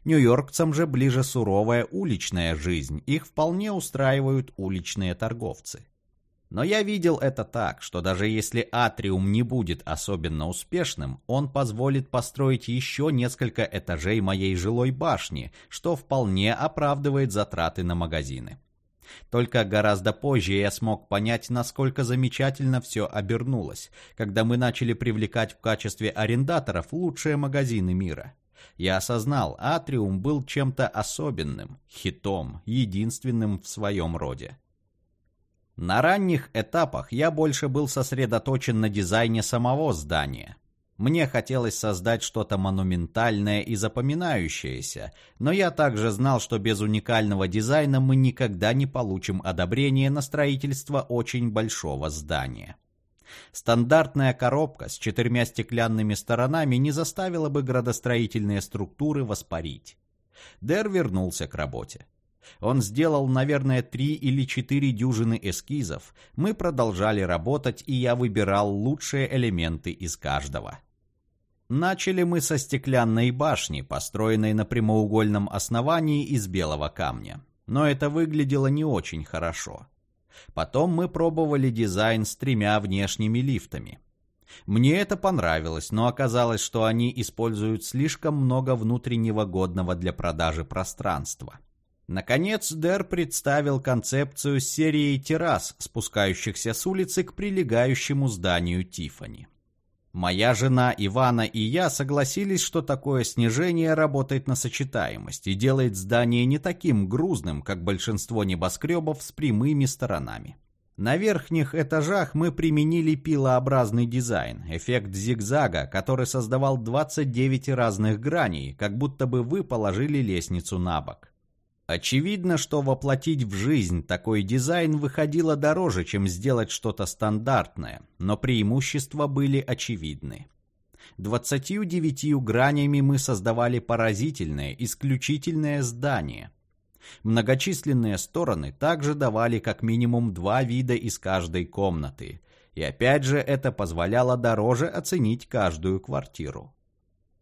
S1: Нью-Йоркцам же ближе суровая уличная жизнь, их вполне устраивают уличные торговцы. Но я видел это так, что даже если Атриум не будет особенно успешным, он позволит построить еще несколько этажей моей жилой башни, что вполне оправдывает затраты на магазины. Только гораздо позже я смог понять, насколько замечательно все обернулось, когда мы начали привлекать в качестве арендаторов лучшие магазины мира. Я осознал, Атриум был чем-то особенным, хитом, единственным в своем роде. На ранних этапах я больше был сосредоточен на дизайне самого здания. Мне хотелось создать что-то монументальное и запоминающееся, но я также знал, что без уникального дизайна мы никогда не получим одобрение на строительство очень большого здания. Стандартная коробка с четырьмя стеклянными сторонами не заставила бы градостроительные структуры воспарить. Дэр вернулся к работе. Он сделал, наверное, три или четыре дюжины эскизов. Мы продолжали работать, и я выбирал лучшие элементы из каждого. Начали мы со стеклянной башни, построенной на прямоугольном основании из белого камня. Но это выглядело не очень хорошо. Потом мы пробовали дизайн с тремя внешними лифтами. Мне это понравилось, но оказалось, что они используют слишком много внутреннего годного для продажи пространства. Наконец, Дэр представил концепцию серии террас, спускающихся с улицы к прилегающему зданию Тифани. Моя жена Ивана и я согласились, что такое снижение работает на сочетаемость и делает здание не таким грузным, как большинство небоскребов с прямыми сторонами. На верхних этажах мы применили пилообразный дизайн, эффект зигзага, который создавал 29 разных граней, как будто бы вы положили лестницу на бок. Очевидно, что воплотить в жизнь такой дизайн выходило дороже, чем сделать что-то стандартное, но преимущества были очевидны. 29 гранями мы создавали поразительное, исключительное здание. Многочисленные стороны также давали как минимум два вида из каждой комнаты, и опять же это позволяло дороже оценить каждую квартиру.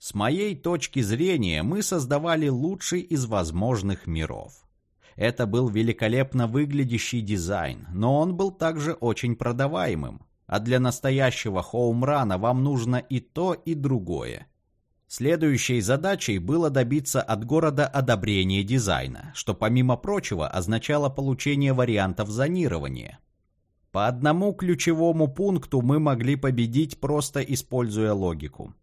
S1: С моей точки зрения, мы создавали лучший из возможных миров. Это был великолепно выглядящий дизайн, но он был также очень продаваемым. А для настоящего хоумрана вам нужно и то, и другое. Следующей задачей было добиться от города одобрения дизайна, что помимо прочего означало получение вариантов зонирования. По одному ключевому пункту мы могли победить, просто используя логику.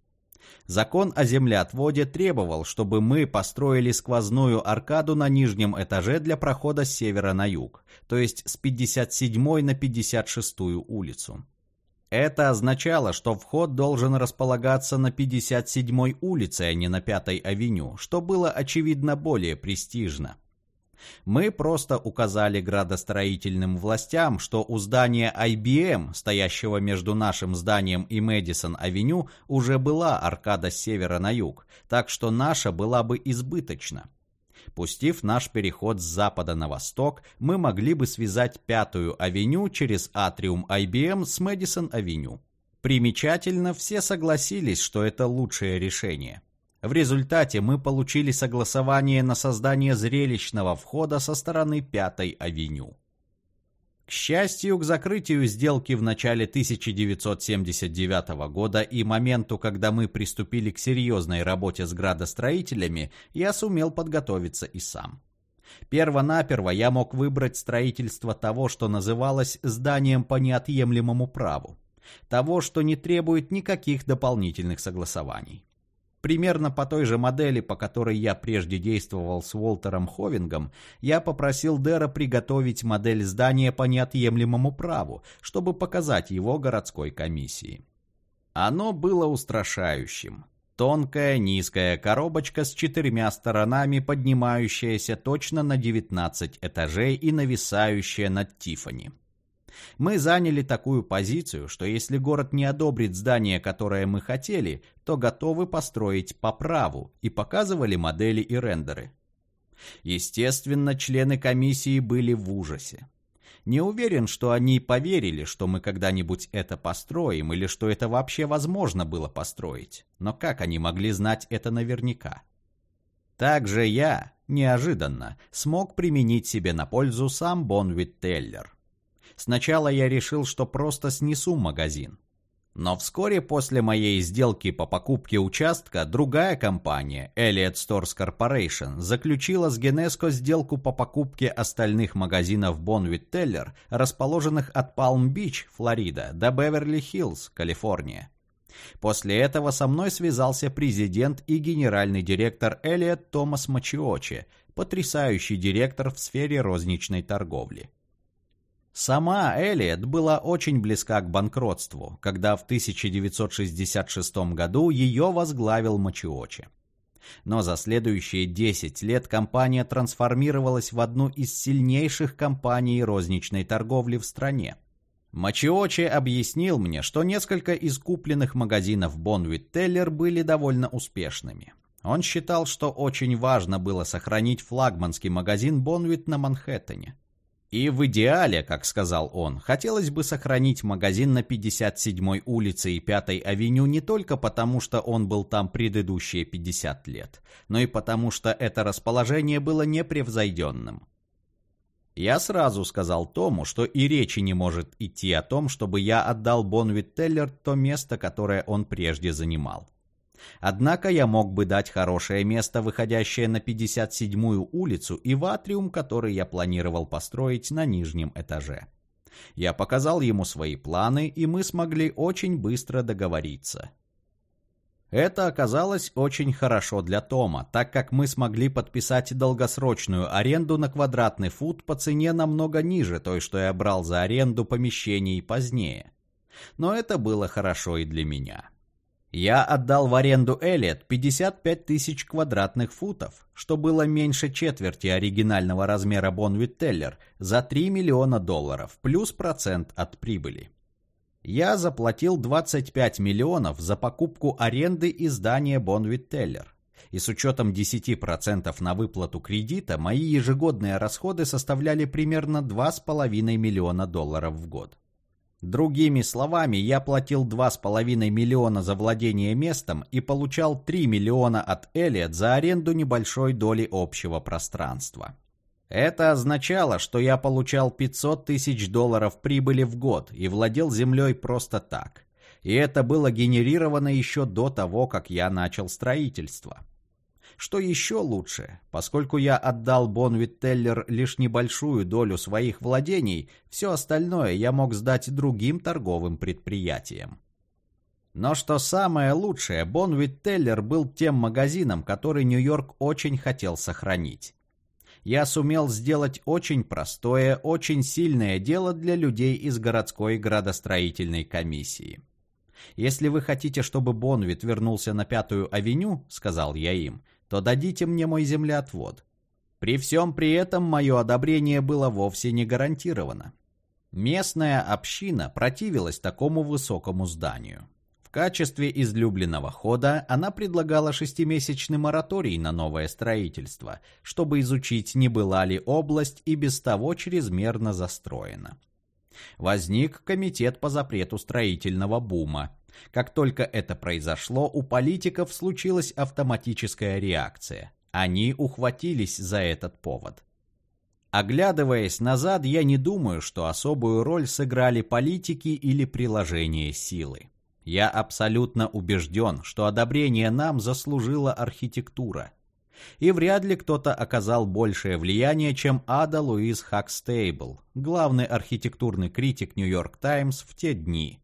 S1: Закон о землеотводе требовал, чтобы мы построили сквозную аркаду на нижнем этаже для прохода с севера на юг, то есть с 57 на 56 улицу. Это означало, что вход должен располагаться на 57-й улице, а не на 5-й авеню, что было, очевидно, более престижно. Мы просто указали градостроительным властям, что у здания IBM, стоящего между нашим зданием и Мэдисон-авеню, уже была аркада с севера на юг, так что наша была бы избыточна. Пустив наш переход с запада на восток, мы могли бы связать Пятую авеню через атриум IBM с Мэдисон-авеню. Примечательно, все согласились, что это лучшее решение. В результате мы получили согласование на создание зрелищного входа со стороны Пятой авеню. К счастью, к закрытию сделки в начале 1979 года и моменту, когда мы приступили к серьезной работе с градостроителями, я сумел подготовиться и сам. Первонаперво я мог выбрать строительство того, что называлось зданием по неотъемлемому праву. Того, что не требует никаких дополнительных согласований. Примерно по той же модели, по которой я прежде действовал с Уолтером Ховингом, я попросил Дэра приготовить модель здания по неотъемлемому праву, чтобы показать его городской комиссии. Оно было устрашающим. Тонкая низкая коробочка с четырьмя сторонами, поднимающаяся точно на 19 этажей и нависающая над Тифани. Мы заняли такую позицию, что если город не одобрит здание, которое мы хотели, то готовы построить по праву и показывали модели и рендеры. Естественно, члены комиссии были в ужасе. Не уверен, что они поверили, что мы когда-нибудь это построим или что это вообще возможно было построить. Но как они могли знать это наверняка? Также я, неожиданно, смог применить себе на пользу сам Бонвит Теллер. Сначала я решил, что просто снесу магазин. Но вскоре после моей сделки по покупке участка другая компания, Elliott Stores Corporation, заключила с Genesco сделку по покупке остальных магазинов Bonwit Teller, расположенных от Палм-Бич, Флорида, до Беверли-Хиллз, Калифорния. После этого со мной связался президент и генеральный директор Элиот Томас Мачиочи, потрясающий директор в сфере розничной торговли. Сама Элиот была очень близка к банкротству, когда в 1966 году ее возглавил Мачиочи. Но за следующие 10 лет компания трансформировалась в одну из сильнейших компаний розничной торговли в стране. Мачиочи объяснил мне, что несколько из купленных магазинов Bonwit Teller были довольно успешными. Он считал, что очень важно было сохранить флагманский магазин Bonwit на Манхэттене. И в идеале, как сказал он, хотелось бы сохранить магазин на 57-й улице и 5-й авеню не только потому, что он был там предыдущие 50 лет, но и потому, что это расположение было непревзойденным. Я сразу сказал Тому, что и речи не может идти о том, чтобы я отдал Бонвит Теллер то место, которое он прежде занимал. Однако я мог бы дать хорошее место, выходящее на 57-ю улицу и в атриум, который я планировал построить на нижнем этаже. Я показал ему свои планы, и мы смогли очень быстро договориться. Это оказалось очень хорошо для Тома, так как мы смогли подписать долгосрочную аренду на квадратный фут по цене намного ниже той, что я брал за аренду помещений позднее. Но это было хорошо и для меня. Я отдал в аренду Элliot 55 тысяч квадратных футов, что было меньше четверти оригинального размера Бонвит Теллер, за 3 миллиона долларов, плюс процент от прибыли. Я заплатил 25 миллионов за покупку аренды и здания Бонвит Теллер. И с учетом 10% на выплату кредита, мои ежегодные расходы составляли примерно 2,5 миллиона долларов в год. Другими словами, я платил 2,5 миллиона за владение местом и получал 3 миллиона от Элliot за аренду небольшой доли общего пространства. Это означало, что я получал 500 тысяч долларов прибыли в год и владел землей просто так. И это было генерировано еще до того, как я начал строительство. Что еще лучше, поскольку я отдал Бонвиттеллер лишь небольшую долю своих владений, все остальное я мог сдать другим торговым предприятиям. Но что самое лучшее, Бонвиттеллер был тем магазином, который Нью-Йорк очень хотел сохранить. Я сумел сделать очень простое, очень сильное дело для людей из городской градостроительной комиссии. «Если вы хотите, чтобы Бонвит вернулся на Пятую авеню, — сказал я им, — то дадите мне мой землеотвод. При всем при этом мое одобрение было вовсе не гарантировано. Местная община противилась такому высокому зданию. В качестве излюбленного хода она предлагала шестимесячный мораторий на новое строительство, чтобы изучить, не была ли область и без того чрезмерно застроена. Возник комитет по запрету строительного бума, как только это произошло, у политиков случилась автоматическая реакция. Они ухватились за этот повод. Оглядываясь назад, я не думаю, что особую роль сыграли политики или приложение силы. Я абсолютно убежден, что одобрение нам заслужила архитектура. И вряд ли кто-то оказал большее влияние, чем Ада Луиз Хакстейбл, главный архитектурный критик Нью-Йорк Таймс в те дни.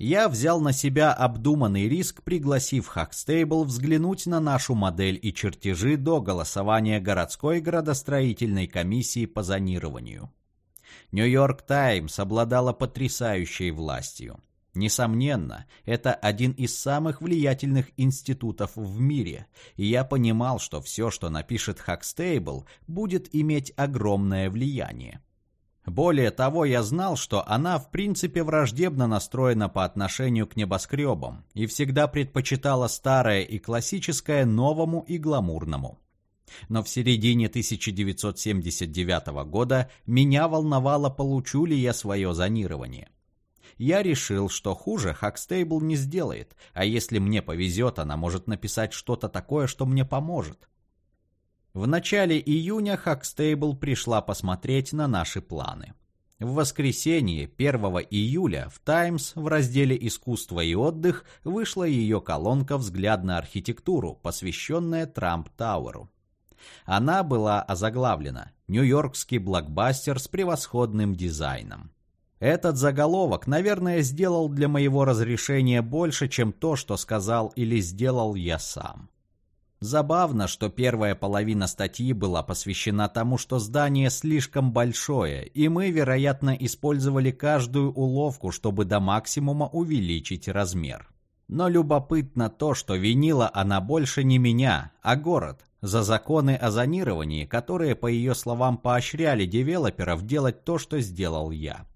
S1: Я взял на себя обдуманный риск, пригласив Хакстейбл взглянуть на нашу модель и чертежи до голосования городской градостроительной комиссии по зонированию. Нью-Йорк Таймс обладала потрясающей властью. Несомненно, это один из самых влиятельных институтов в мире, и я понимал, что все, что напишет Хакстейбл, будет иметь огромное влияние. Более того, я знал, что она в принципе враждебно настроена по отношению к небоскребам и всегда предпочитала старое и классическое новому и гламурному. Но в середине 1979 года меня волновало, получу ли я свое зонирование. Я решил, что хуже Хакстейбл не сделает, а если мне повезет, она может написать что-то такое, что мне поможет. В начале июня Хакстейбл пришла посмотреть на наши планы. В воскресенье, 1 июля, в «Таймс» в разделе «Искусство и отдых» вышла ее колонка «Взгляд на архитектуру», посвященная Трамп-Тауэру. Она была озаглавлена «Нью-Йоркский блокбастер с превосходным дизайном». Этот заголовок, наверное, сделал для моего разрешения больше, чем то, что сказал или сделал я сам. Забавно, что первая половина статьи была посвящена тому, что здание слишком большое, и мы, вероятно, использовали каждую уловку, чтобы до максимума увеличить размер. Но любопытно то, что винила она больше не меня, а город, за законы о зонировании, которые, по ее словам, поощряли девелоперов делать то, что сделал я.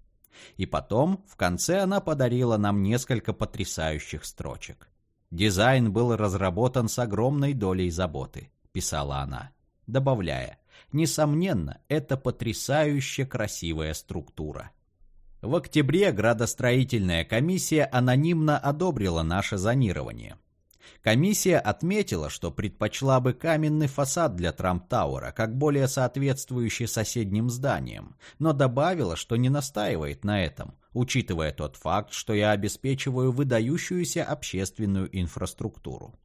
S1: И потом, в конце она подарила нам несколько потрясающих строчек. Дизайн был разработан с огромной долей заботы, писала она, добавляя, несомненно, это потрясающе красивая структура. В октябре градостроительная комиссия анонимно одобрила наше зонирование. Комиссия отметила, что предпочла бы каменный фасад для Трамп-Тауэра, как более соответствующий соседним зданиям, но добавила, что не настаивает на этом, учитывая тот факт, что я обеспечиваю выдающуюся общественную инфраструктуру.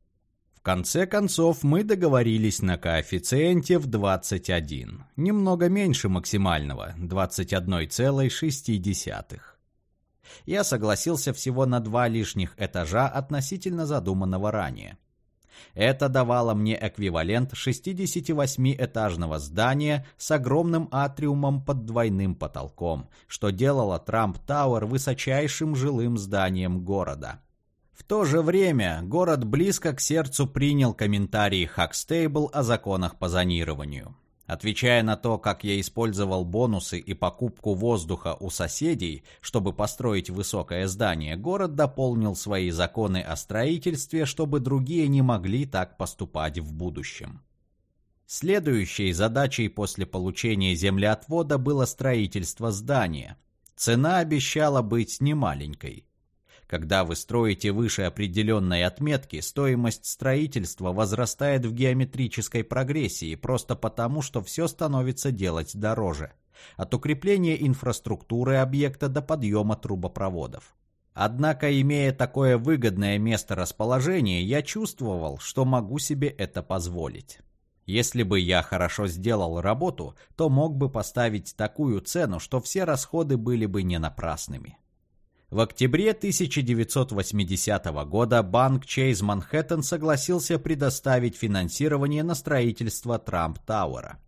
S1: В конце концов, мы договорились на коэффициенте в 21, немного меньше максимального, 21,6. Я согласился всего на два лишних этажа относительно задуманного ранее. Это давало мне эквивалент 68-этажного здания с огромным атриумом под двойным потолком, что делало Трамп Тауэр высочайшим жилым зданием города. В то же время город близко к сердцу принял комментарии Хакстейбл о законах по зонированию. Отвечая на то, как я использовал бонусы и покупку воздуха у соседей, чтобы построить высокое здание, город дополнил свои законы о строительстве, чтобы другие не могли так поступать в будущем. Следующей задачей после получения землеотвода было строительство здания. Цена обещала быть немаленькой. Когда вы строите выше определенной отметки, стоимость строительства возрастает в геометрической прогрессии просто потому, что все становится делать дороже. От укрепления инфраструктуры объекта до подъема трубопроводов. Однако, имея такое выгодное место расположения, я чувствовал, что могу себе это позволить. Если бы я хорошо сделал работу, то мог бы поставить такую цену, что все расходы были бы не напрасными. В октябре 1980 года банк Chase Manhattan согласился предоставить финансирование на строительство Трамп Тауэра.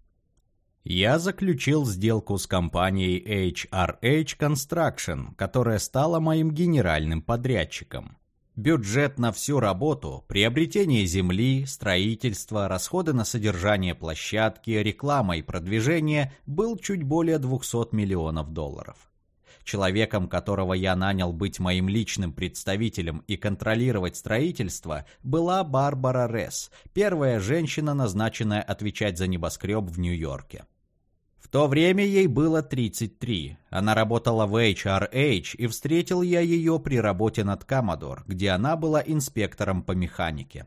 S1: Я заключил сделку с компанией HRH Construction, которая стала моим генеральным подрядчиком. Бюджет на всю работу, приобретение земли, строительство, расходы на содержание площадки, реклама и продвижение был чуть более 200 миллионов долларов. Человеком, которого я нанял быть моим личным представителем и контролировать строительство, была Барбара Ресс, первая женщина, назначенная отвечать за небоскреб в Нью-Йорке. В то время ей было 33. Она работала в HRH, и встретил я ее при работе над Commodore, где она была инспектором по механике.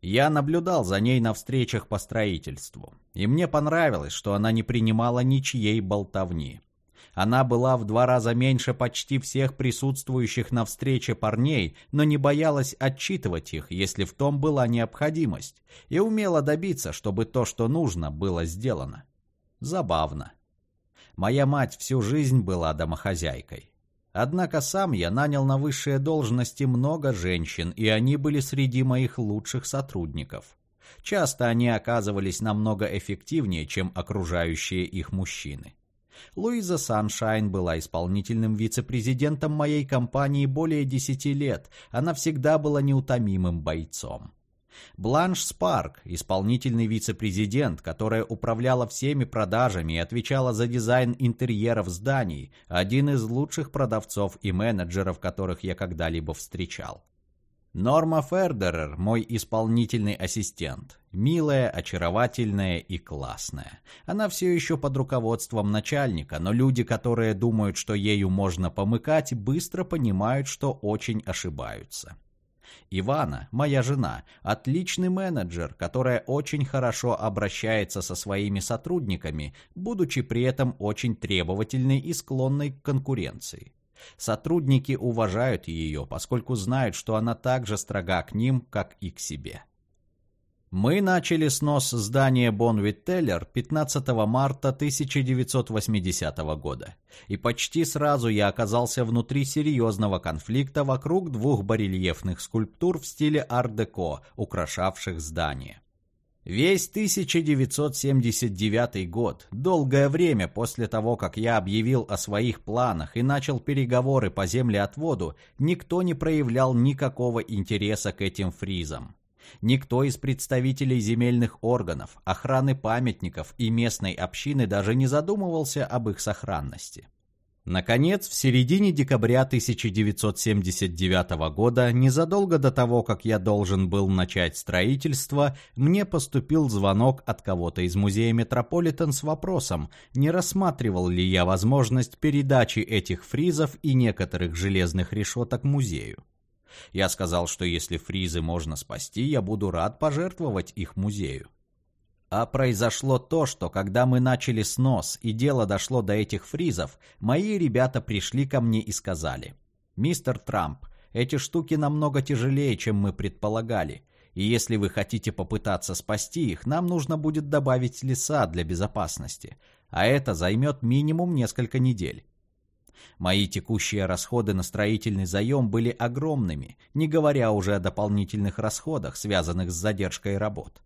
S1: Я наблюдал за ней на встречах по строительству, и мне понравилось, что она не принимала ничьей болтовни. Она была в два раза меньше почти всех присутствующих на встрече парней, но не боялась отчитывать их, если в том была необходимость, и умела добиться, чтобы то, что нужно, было сделано. Забавно. Моя мать всю жизнь была домохозяйкой. Однако сам я нанял на высшие должности много женщин, и они были среди моих лучших сотрудников. Часто они оказывались намного эффективнее, чем окружающие их мужчины. Луиза Саншайн была исполнительным вице-президентом моей компании более десяти лет. Она всегда была неутомимым бойцом. Бланш Спарк, исполнительный вице-президент, которая управляла всеми продажами и отвечала за дизайн интерьеров зданий, один из лучших продавцов и менеджеров, которых я когда-либо встречал. Норма Фердерер, мой исполнительный ассистент. Милая, очаровательная и классная. Она все еще под руководством начальника, но люди, которые думают, что ею можно помыкать, быстро понимают, что очень ошибаются. Ивана, моя жена, отличный менеджер, которая очень хорошо обращается со своими сотрудниками, будучи при этом очень требовательной и склонной к конкуренции. Сотрудники уважают ее, поскольку знают, что она так же строга к ним, как и к себе. Мы начали снос здания Бонвит-Теллер 15 марта 1980 года. И почти сразу я оказался внутри серьезного конфликта вокруг двух барельефных скульптур в стиле ар-деко, украшавших здание. Весь 1979 год, долгое время после того, как я объявил о своих планах и начал переговоры по землеотводу, никто не проявлял никакого интереса к этим фризам. Никто из представителей земельных органов, охраны памятников и местной общины даже не задумывался об их сохранности. Наконец, в середине декабря 1979 года, незадолго до того, как я должен был начать строительство, мне поступил звонок от кого-то из музея Метрополитен с вопросом, не рассматривал ли я возможность передачи этих фризов и некоторых железных решеток музею. Я сказал, что если фризы можно спасти, я буду рад пожертвовать их музею. А произошло то, что когда мы начали снос и дело дошло до этих фризов, мои ребята пришли ко мне и сказали, «Мистер Трамп, эти штуки намного тяжелее, чем мы предполагали, и если вы хотите попытаться спасти их, нам нужно будет добавить леса для безопасности, а это займет минимум несколько недель. Мои текущие расходы на строительный заем были огромными, не говоря уже о дополнительных расходах, связанных с задержкой работ.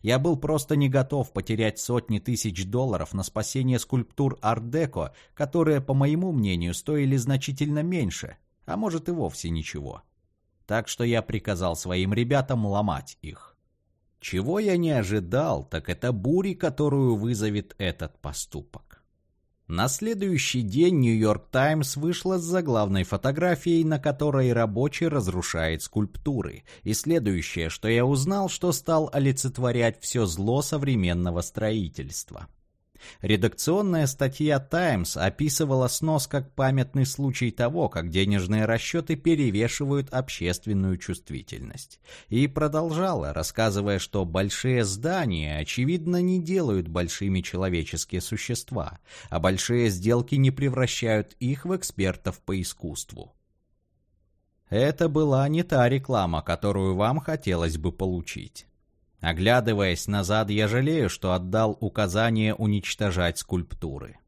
S1: Я был просто не готов потерять сотни тысяч долларов на спасение скульптур ар-деко, которые, по моему мнению, стоили значительно меньше, а может и вовсе ничего. Так что я приказал своим ребятам ломать их. Чего я не ожидал, так это бури, которую вызовет этот поступок. На следующий день Нью-Йорк Таймс вышла с заглавной фотографией, на которой рабочий разрушает скульптуры. И следующее, что я узнал, что стал олицетворять все зло современного строительства. Редакционная статья «Таймс» описывала снос как памятный случай того, как денежные расчеты перевешивают общественную чувствительность. И продолжала, рассказывая, что большие здания, очевидно, не делают большими человеческие существа, а большие сделки не превращают их в экспертов по искусству. Это была не та реклама, которую вам хотелось бы получить. Оглядываясь назад, я жалею, что отдал указание уничтожать скульптуры.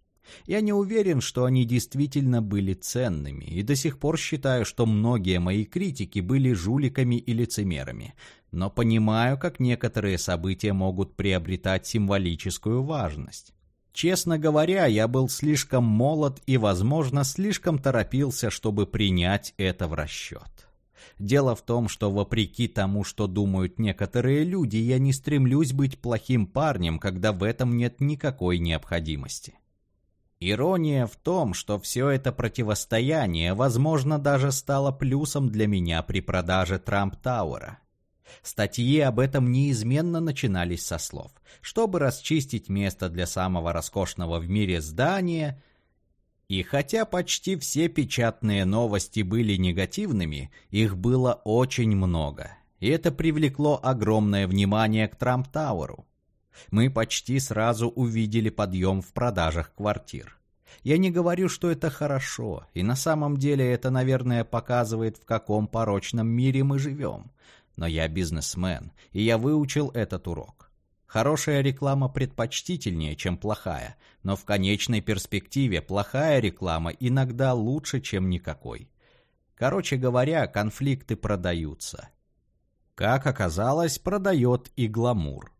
S1: Я не уверен, что они действительно были ценными, и до сих пор считаю, что многие мои критики были жуликами и лицемерами, но понимаю, как некоторые события могут приобретать символическую важность. Честно говоря, я был слишком молод и, возможно, слишком торопился, чтобы принять это в расчет. Дело в том, что вопреки тому, что думают некоторые люди, я не стремлюсь быть плохим парнем, когда в этом нет никакой необходимости. Ирония в том, что все это противостояние, возможно, даже стало плюсом для меня при продаже Трамп Тауэра. Статьи об этом неизменно начинались со слов. Чтобы расчистить место для самого роскошного в мире здания – и хотя почти все печатные новости были негативными, их было очень много. И это привлекло огромное внимание к Трамп-Тауэру. Мы почти сразу увидели подъем в продажах квартир. Я не говорю, что это хорошо, и на самом деле это, наверное, показывает, в каком порочном мире мы живем. Но я бизнесмен, и я выучил этот урок. Хорошая реклама предпочтительнее, чем плохая, но в конечной перспективе плохая реклама иногда лучше, чем никакой. Короче говоря, конфликты продаются. Как оказалось, продает и гламур.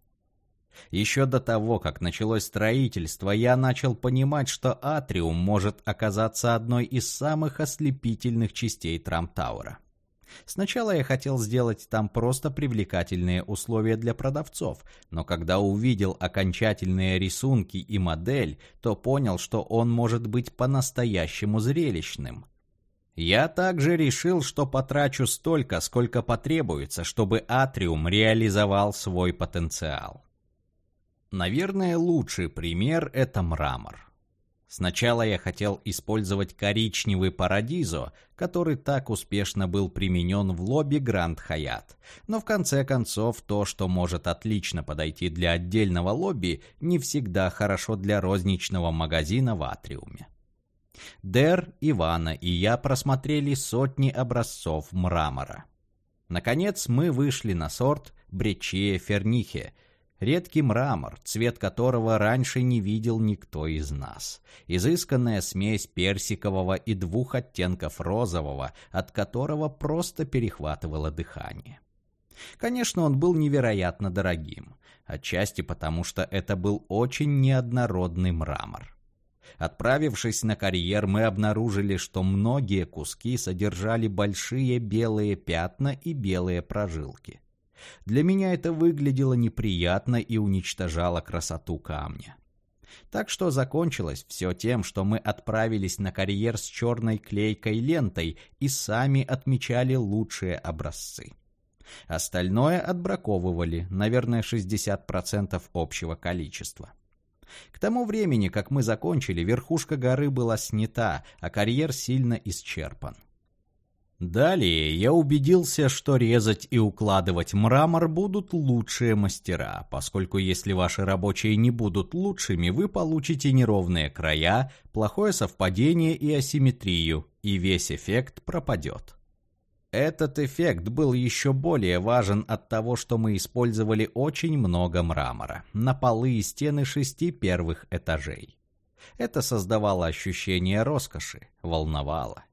S1: Еще до того, как началось строительство, я начал понимать, что Атриум может оказаться одной из самых ослепительных частей Трамптаура. Сначала я хотел сделать там просто привлекательные условия для продавцов, но когда увидел окончательные рисунки и модель, то понял, что он может быть по-настоящему зрелищным. Я также решил, что потрачу столько, сколько потребуется, чтобы Атриум реализовал свой потенциал. Наверное, лучший пример – это мрамор. Сначала я хотел использовать коричневый парадизо, который так успешно был применен в лобби Гранд Хаят. Но в конце концов, то, что может отлично подойти для отдельного лобби, не всегда хорошо для розничного магазина в Атриуме. Дэр, Ивана и я просмотрели сотни образцов мрамора. Наконец мы вышли на сорт Бречие Фернихе – Редкий мрамор, цвет которого раньше не видел никто из нас. Изысканная смесь персикового и двух оттенков розового, от которого просто перехватывало дыхание. Конечно, он был невероятно дорогим, отчасти потому, что это был очень неоднородный мрамор. Отправившись на карьер, мы обнаружили, что многие куски содержали большие белые пятна и белые прожилки. Для меня это выглядело неприятно и уничтожало красоту камня. Так что закончилось все тем, что мы отправились на карьер с черной клейкой лентой и сами отмечали лучшие образцы. Остальное отбраковывали, наверное, 60% общего количества. К тому времени, как мы закончили, верхушка горы была снята, а карьер сильно исчерпан. Далее я убедился, что резать и укладывать мрамор будут лучшие мастера, поскольку если ваши рабочие не будут лучшими, вы получите неровные края, плохое совпадение и асимметрию, и весь эффект пропадет. Этот эффект был еще более важен от того, что мы использовали очень много мрамора на полы и стены шести первых этажей. Это создавало ощущение роскоши, волновало.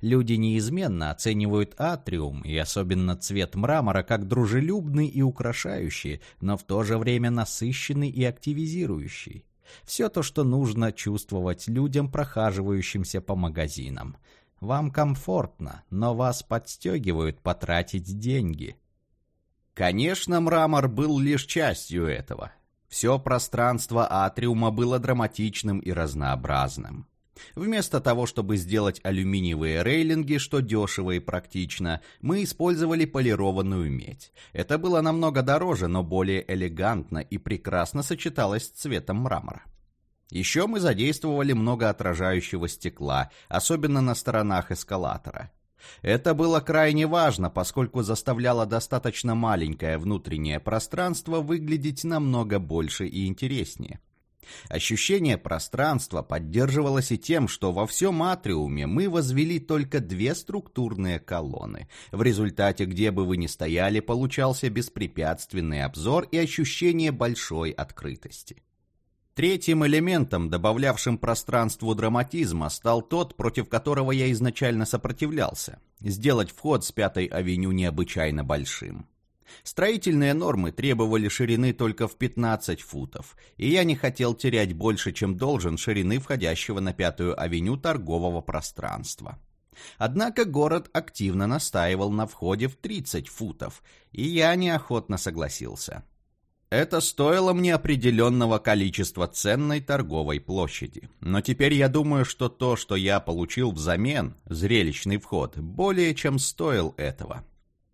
S1: Люди неизменно оценивают атриум и особенно цвет мрамора как дружелюбный и украшающий, но в то же время насыщенный и активизирующий. Все то, что нужно чувствовать людям, прохаживающимся по магазинам. Вам комфортно, но вас подстегивают потратить деньги. Конечно, мрамор был лишь частью этого. Все пространство атриума было драматичным и разнообразным. Вместо того, чтобы сделать алюминиевые рейлинги, что дешево и практично, мы использовали полированную медь. Это было намного дороже, но более элегантно и прекрасно сочеталось с цветом мрамора. Еще мы задействовали много отражающего стекла, особенно на сторонах эскалатора. Это было крайне важно, поскольку заставляло достаточно маленькое внутреннее пространство выглядеть намного больше и интереснее. Ощущение пространства поддерживалось и тем, что во всем атриуме мы возвели только две структурные колонны. В результате, где бы вы ни стояли, получался беспрепятственный обзор и ощущение большой открытости. Третьим элементом, добавлявшим пространству драматизма, стал тот, против которого я изначально сопротивлялся – сделать вход с Пятой авеню необычайно большим. Строительные нормы требовали ширины только в 15 футов, и я не хотел терять больше, чем должен ширины входящего на Пятую авеню торгового пространства. Однако город активно настаивал на входе в 30 футов, и я неохотно согласился. Это стоило мне определенного количества ценной торговой площади. Но теперь я думаю, что то, что я получил взамен, зрелищный вход, более чем стоил этого.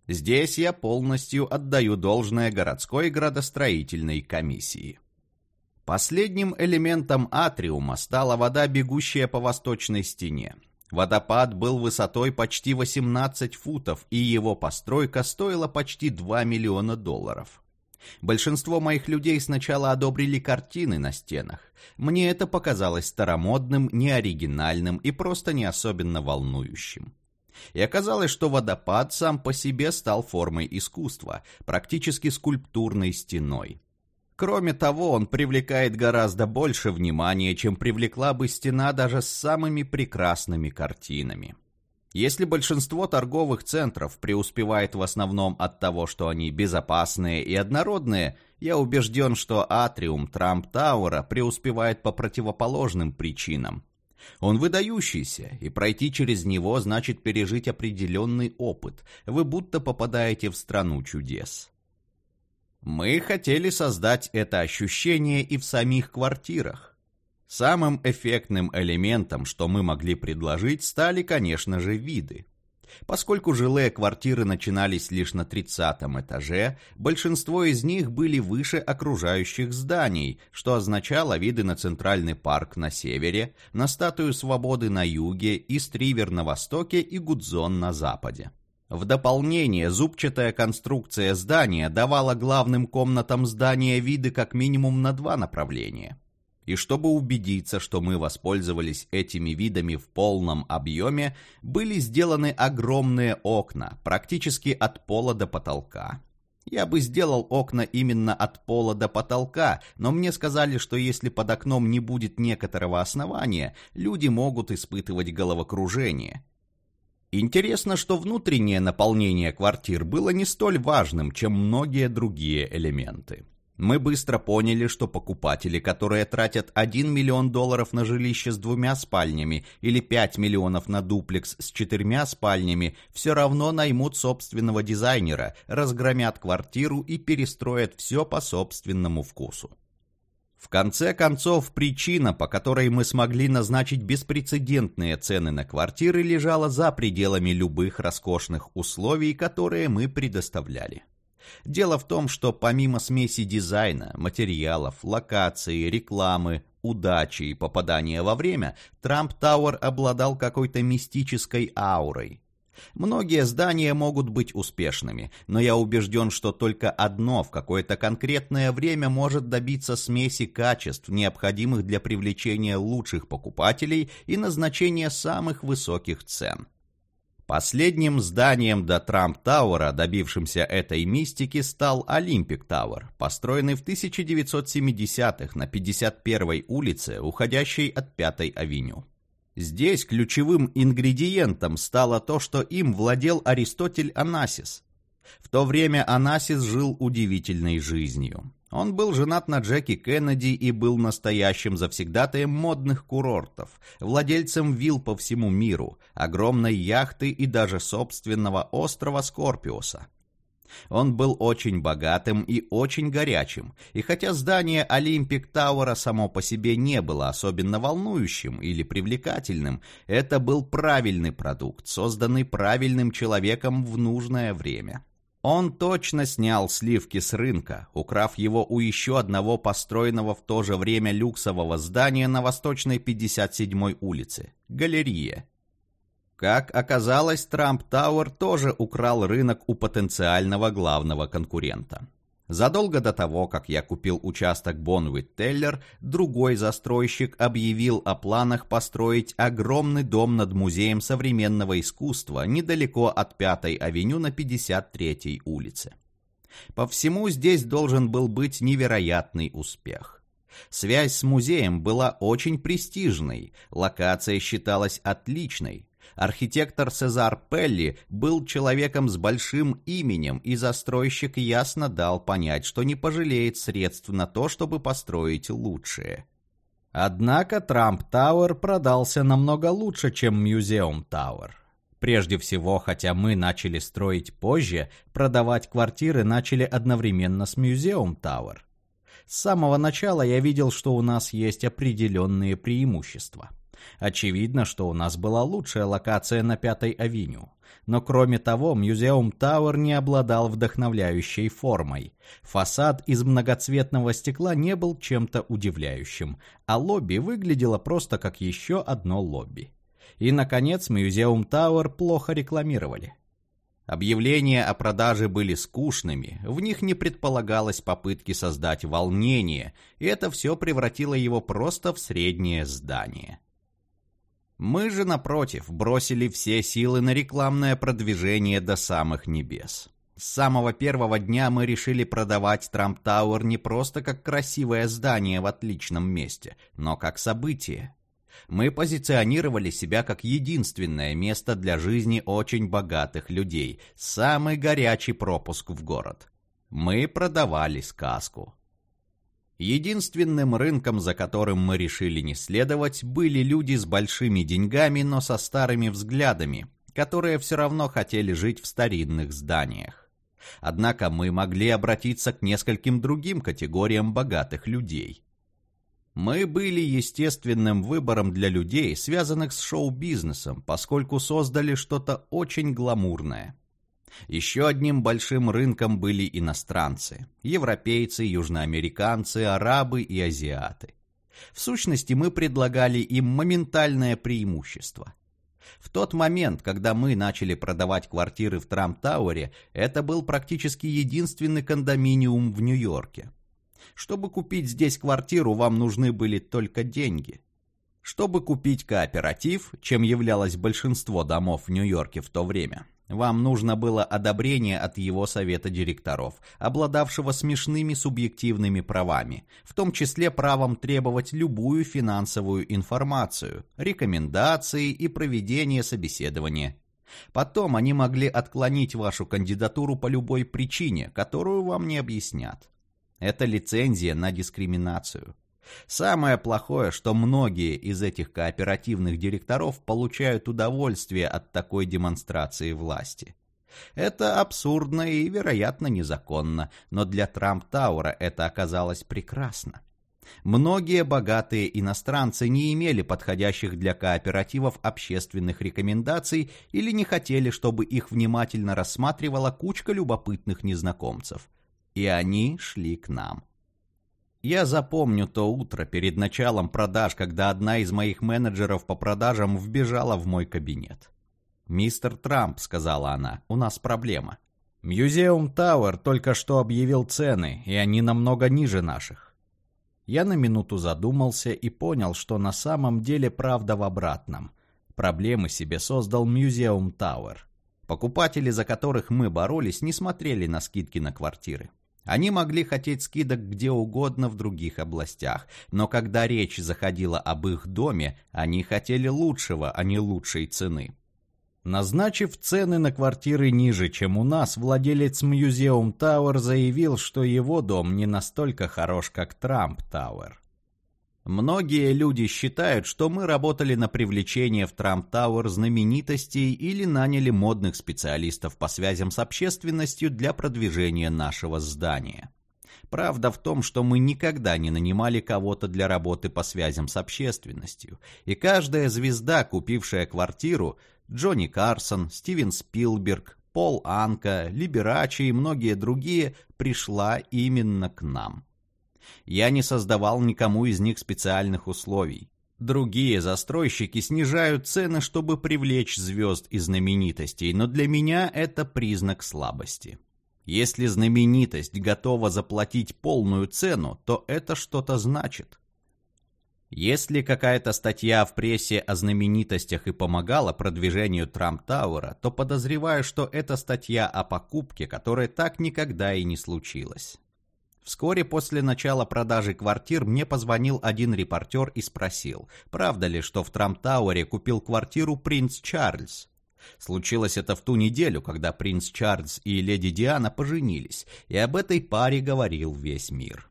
S1: Здесь я полностью отдаю должное городской градостроительной комиссии. Последним элементом атриума стала вода, бегущая по восточной стене. Водопад был высотой почти 18 футов, и его постройка стоила почти 2 миллиона долларов. Большинство моих людей сначала одобрили картины на стенах. Мне это показалось старомодным, неоригинальным и просто не особенно волнующим. И оказалось, что водопад сам по себе стал формой искусства, практически скульптурной стеной. Кроме того, он привлекает гораздо больше внимания, чем привлекла бы стена даже с самыми прекрасными картинами. Если большинство торговых центров преуспевает в основном от того, что они безопасные и однородные, я убежден, что атриум Трамп Тауэра преуспевает по противоположным причинам. Он выдающийся, и пройти через него значит пережить определенный опыт. Вы будто попадаете в страну чудес. Мы хотели создать это ощущение и в самих квартирах. Самым эффектным элементом, что мы могли предложить, стали, конечно же, виды. Поскольку жилые квартиры начинались лишь на 30 этаже, большинство из них были выше окружающих зданий, что означало виды на Центральный парк на севере, на Статую Свободы на юге, Истривер на востоке и Гудзон на западе. В дополнение, зубчатая конструкция здания давала главным комнатам здания виды как минимум на два направления – и чтобы убедиться, что мы воспользовались этими видами в полном объеме, были сделаны огромные окна, практически от пола до потолка. Я бы сделал окна именно от пола до потолка, но мне сказали, что если под окном не будет некоторого основания, люди могут испытывать головокружение. Интересно, что внутреннее наполнение квартир было не столь важным, чем многие другие элементы. Мы быстро поняли, что покупатели, которые тратят 1 миллион долларов на жилище с двумя спальнями или 5 миллионов на дуплекс с четырьмя спальнями, все равно наймут собственного дизайнера, разгромят квартиру и перестроят все по собственному вкусу. В конце концов, причина, по которой мы смогли назначить беспрецедентные цены на квартиры, лежала за пределами любых роскошных условий, которые мы предоставляли. Дело в том, что помимо смеси дизайна, материалов, локации, рекламы, удачи и попадания во время, Трамп Тауэр обладал какой-то мистической аурой. Многие здания могут быть успешными, но я убежден, что только одно в какое-то конкретное время может добиться смеси качеств, необходимых для привлечения лучших покупателей и назначения самых высоких цен. Последним зданием до Трамп-Тауэра, добившимся этой мистики, стал Олимпик Тауэр, построенный в 1970-х на 51-й улице, уходящей от 5-й авеню. Здесь ключевым ингредиентом стало то, что им владел Аристотель Анасис. В то время Анасис жил удивительной жизнью. Он был женат на Джеки Кеннеди и был настоящим завсегдатаем модных курортов, владельцем вилл по всему миру, огромной яхты и даже собственного острова Скорпиуса. Он был очень богатым и очень горячим, и хотя здание Олимпик Тауэра само по себе не было особенно волнующим или привлекательным, это был правильный продукт, созданный правильным человеком в нужное время. Он точно снял сливки с рынка, украв его у еще одного построенного в то же время люксового здания на Восточной 57-й улице – галерея. Как оказалось, Трамп Тауэр тоже украл рынок у потенциального главного конкурента. Задолго до того, как я купил участок Бонвит Теллер, другой застройщик объявил о планах построить огромный дом над Музеем современного искусства недалеко от Пятой авеню на 53-й улице. По всему здесь должен был быть невероятный успех. Связь с музеем была очень престижной, локация считалась отличной, Архитектор Сезар Пелли был человеком с большим именем, и застройщик ясно дал понять, что не пожалеет средств на то, чтобы построить лучшее. Однако Trump Tower продался намного лучше, чем Museum Tower. Прежде всего, хотя мы начали строить позже, продавать квартиры начали одновременно с Museum Tower. С самого начала я видел, что у нас есть определенные преимущества. Очевидно, что у нас была лучшая локация на Пятой авеню. Но кроме того, Мюзеум Тауэр не обладал вдохновляющей формой. Фасад из многоцветного стекла не был чем-то удивляющим, а лобби выглядело просто как еще одно лобби. И, наконец, Мюзеум Тауэр плохо рекламировали. Объявления о продаже были скучными, в них не предполагалось попытки создать волнение, и это все превратило его просто в среднее здание. Мы же, напротив, бросили все силы на рекламное продвижение до самых небес. С самого первого дня мы решили продавать Трамп Тауэр не просто как красивое здание в отличном месте, но как событие. Мы позиционировали себя как единственное место для жизни очень богатых людей, самый горячий пропуск в город. Мы продавали сказку. Единственным рынком, за которым мы решили не следовать, были люди с большими деньгами, но со старыми взглядами, которые все равно хотели жить в старинных зданиях. Однако мы могли обратиться к нескольким другим категориям богатых людей. Мы были естественным выбором для людей, связанных с шоу-бизнесом, поскольку создали что-то очень гламурное – еще одним большим рынком были иностранцы – европейцы, южноамериканцы, арабы и азиаты. В сущности, мы предлагали им моментальное преимущество. В тот момент, когда мы начали продавать квартиры в Трамп-Тауэре, это был практически единственный кондоминиум в Нью-Йорке. Чтобы купить здесь квартиру, вам нужны были только деньги. Чтобы купить кооператив, чем являлось большинство домов в Нью-Йорке в то время – вам нужно было одобрение от его совета директоров, обладавшего смешными субъективными правами, в том числе правом требовать любую финансовую информацию, рекомендации и проведение собеседования. Потом они могли отклонить вашу кандидатуру по любой причине, которую вам не объяснят. Это лицензия на дискриминацию. Самое плохое, что многие из этих кооперативных директоров получают удовольствие от такой демонстрации власти. Это абсурдно и, вероятно, незаконно, но для Трамп Таура это оказалось прекрасно. Многие богатые иностранцы не имели подходящих для кооперативов общественных рекомендаций или не хотели, чтобы их внимательно рассматривала кучка любопытных незнакомцев. И они шли к нам. Я запомню то утро перед началом продаж, когда одна из моих менеджеров по продажам вбежала в мой кабинет. «Мистер Трамп», — сказала она, — «у нас проблема. Мьюзеум Тауэр только что объявил цены, и они намного ниже наших». Я на минуту задумался и понял, что на самом деле правда в обратном. Проблемы себе создал Museum Tower. Покупатели, за которых мы боролись, не смотрели на скидки на квартиры. Они могли хотеть скидок где угодно в других областях, но когда речь заходила об их доме, они хотели лучшего, а не лучшей цены. Назначив цены на квартиры ниже, чем у нас, владелец Museum Tower заявил, что его дом не настолько хорош, как Trump Tower. Многие люди считают, что мы работали на привлечение в Трамп Тауэр знаменитостей или наняли модных специалистов по связям с общественностью для продвижения нашего здания. Правда в том, что мы никогда не нанимали кого-то для работы по связям с общественностью, и каждая звезда, купившая квартиру, Джонни Карсон, Стивен Спилберг, Пол Анка, Либерачи и многие другие, пришла именно к нам. Я не создавал никому из них специальных условий. Другие застройщики снижают цены, чтобы привлечь звезд и знаменитостей, но для меня это признак слабости. Если знаменитость готова заплатить полную цену, то это что-то значит. Если какая-то статья в прессе о знаменитостях и помогала продвижению Трамп-Тауэра, то подозреваю, что это статья о покупке, которая так никогда и не случилась. Вскоре после начала продажи квартир мне позвонил один репортер и спросил, правда ли, что в Трамп-Тауэре купил квартиру принц Чарльз. Случилось это в ту неделю, когда принц Чарльз и леди Диана поженились, и об этой паре говорил весь мир.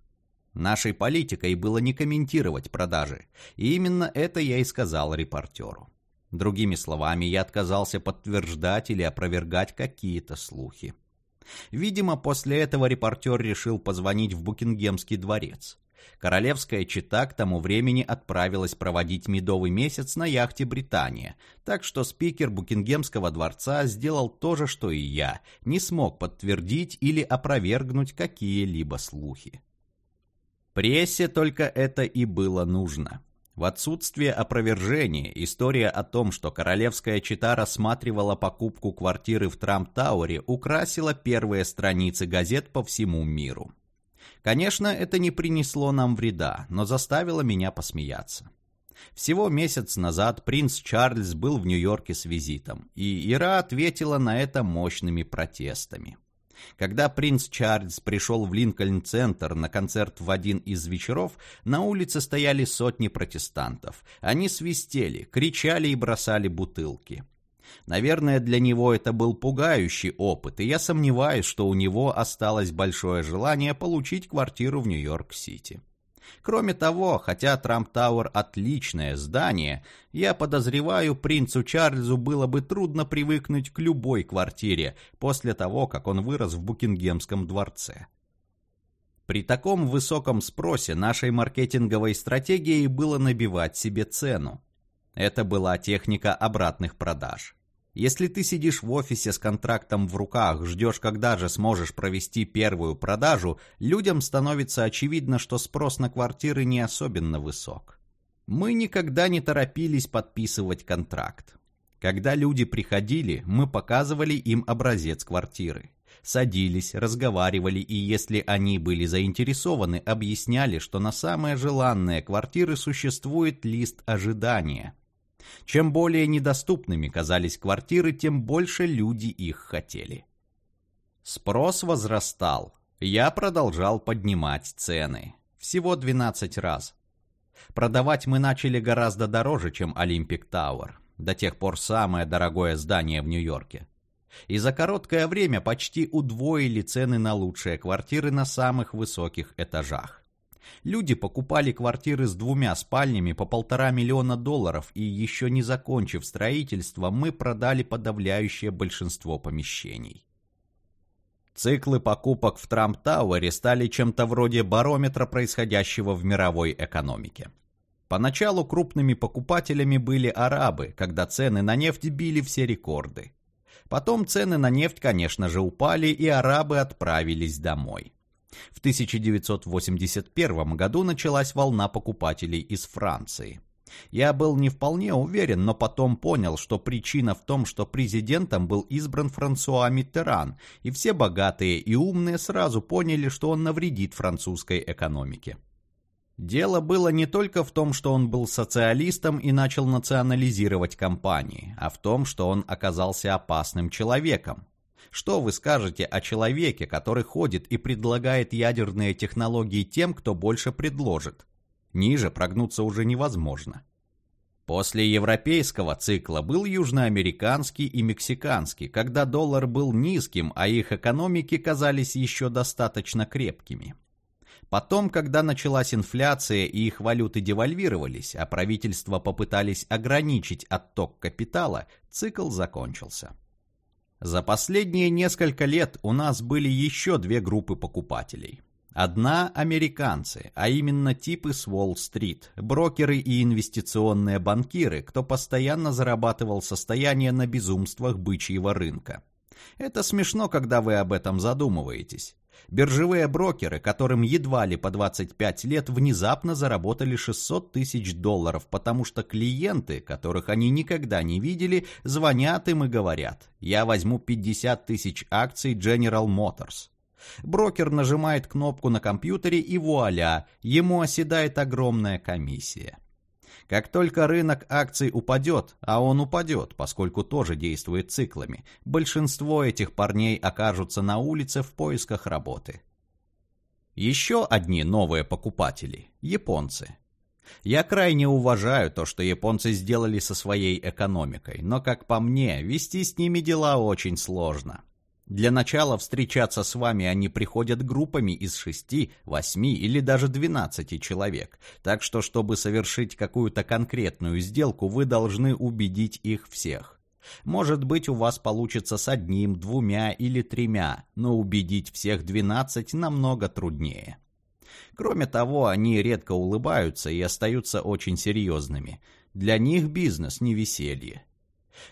S1: Нашей политикой было не комментировать продажи, и именно это я и сказал репортеру. Другими словами, я отказался подтверждать или опровергать какие-то слухи. Видимо, после этого репортер решил позвонить в Букингемский дворец. Королевская чита к тому времени отправилась проводить медовый месяц на яхте «Британия», так что спикер Букингемского дворца сделал то же, что и я, не смог подтвердить или опровергнуть какие-либо слухи. Прессе только это и было нужно. В отсутствие опровержения история о том, что королевская чита рассматривала покупку квартиры в Трамп-Тауэре, украсила первые страницы газет по всему миру. Конечно, это не принесло нам вреда, но заставило меня посмеяться. Всего месяц назад принц Чарльз был в Нью-Йорке с визитом, и Ира ответила на это мощными протестами. Когда принц Чарльз пришел в Линкольн-центр на концерт в один из вечеров, на улице стояли сотни протестантов. Они свистели, кричали и бросали бутылки. Наверное, для него это был пугающий опыт, и я сомневаюсь, что у него осталось большое желание получить квартиру в Нью-Йорк-Сити. Кроме того, хотя Трамп-Тауэр отличное здание, я подозреваю, принцу Чарльзу было бы трудно привыкнуть к любой квартире после того, как он вырос в Букингемском дворце. При таком высоком спросе нашей маркетинговой стратегией было набивать себе цену. Это была техника обратных продаж. Если ты сидишь в офисе с контрактом в руках, ждешь, когда же сможешь провести первую продажу, людям становится очевидно, что спрос на квартиры не особенно высок. Мы никогда не торопились подписывать контракт. Когда люди приходили, мы показывали им образец квартиры. Садились, разговаривали и, если они были заинтересованы, объясняли, что на самые желанные квартиры существует лист ожидания – чем более недоступными казались квартиры, тем больше люди их хотели. Спрос возрастал. Я продолжал поднимать цены. Всего 12 раз. Продавать мы начали гораздо дороже, чем Олимпик Тауэр. До тех пор самое дорогое здание в Нью-Йорке. И за короткое время почти удвоили цены на лучшие квартиры на самых высоких этажах. Люди покупали квартиры с двумя спальнями по полтора миллиона долларов, и еще не закончив строительство, мы продали подавляющее большинство помещений. Циклы покупок в Трамп-Тауэре стали чем-то вроде барометра происходящего в мировой экономике. Поначалу крупными покупателями были арабы, когда цены на нефть били все рекорды. Потом цены на нефть, конечно же, упали, и арабы отправились домой. В 1981 году началась волна покупателей из Франции. Я был не вполне уверен, но потом понял, что причина в том, что президентом был избран Франсуа Миттеран, и все богатые и умные сразу поняли, что он навредит французской экономике. Дело было не только в том, что он был социалистом и начал национализировать компании, а в том, что он оказался опасным человеком. Что вы скажете о человеке, который ходит и предлагает ядерные технологии тем, кто больше предложит? Ниже прогнуться уже невозможно. После европейского цикла был южноамериканский и мексиканский, когда доллар был низким, а их экономики казались еще достаточно крепкими. Потом, когда началась инфляция и их валюты девальвировались, а правительства попытались ограничить отток капитала, цикл закончился. За последние несколько лет у нас были еще две группы покупателей. Одна – американцы, а именно типы с Уолл-стрит, брокеры и инвестиционные банкиры, кто постоянно зарабатывал состояние на безумствах бычьего рынка. Это смешно, когда вы об этом задумываетесь. Биржевые брокеры, которым едва ли по 25 лет, внезапно заработали 600 тысяч долларов, потому что клиенты, которых они никогда не видели, звонят им и говорят «Я возьму 50 тысяч акций General Motors». Брокер нажимает кнопку на компьютере и вуаля, ему оседает огромная комиссия. Как только рынок акций упадет, а он упадет, поскольку тоже действует циклами, большинство этих парней окажутся на улице в поисках работы. Еще одни новые покупатели – японцы. Я крайне уважаю то, что японцы сделали со своей экономикой, но, как по мне, вести с ними дела очень сложно. Для начала встречаться с вами они приходят группами из шести, восьми или даже двенадцати человек. Так что, чтобы совершить какую-то конкретную сделку, вы должны убедить их всех. Может быть, у вас получится с одним, двумя или тремя, но убедить всех двенадцать намного труднее. Кроме того, они редко улыбаются и остаются очень серьезными. Для них бизнес не веселье.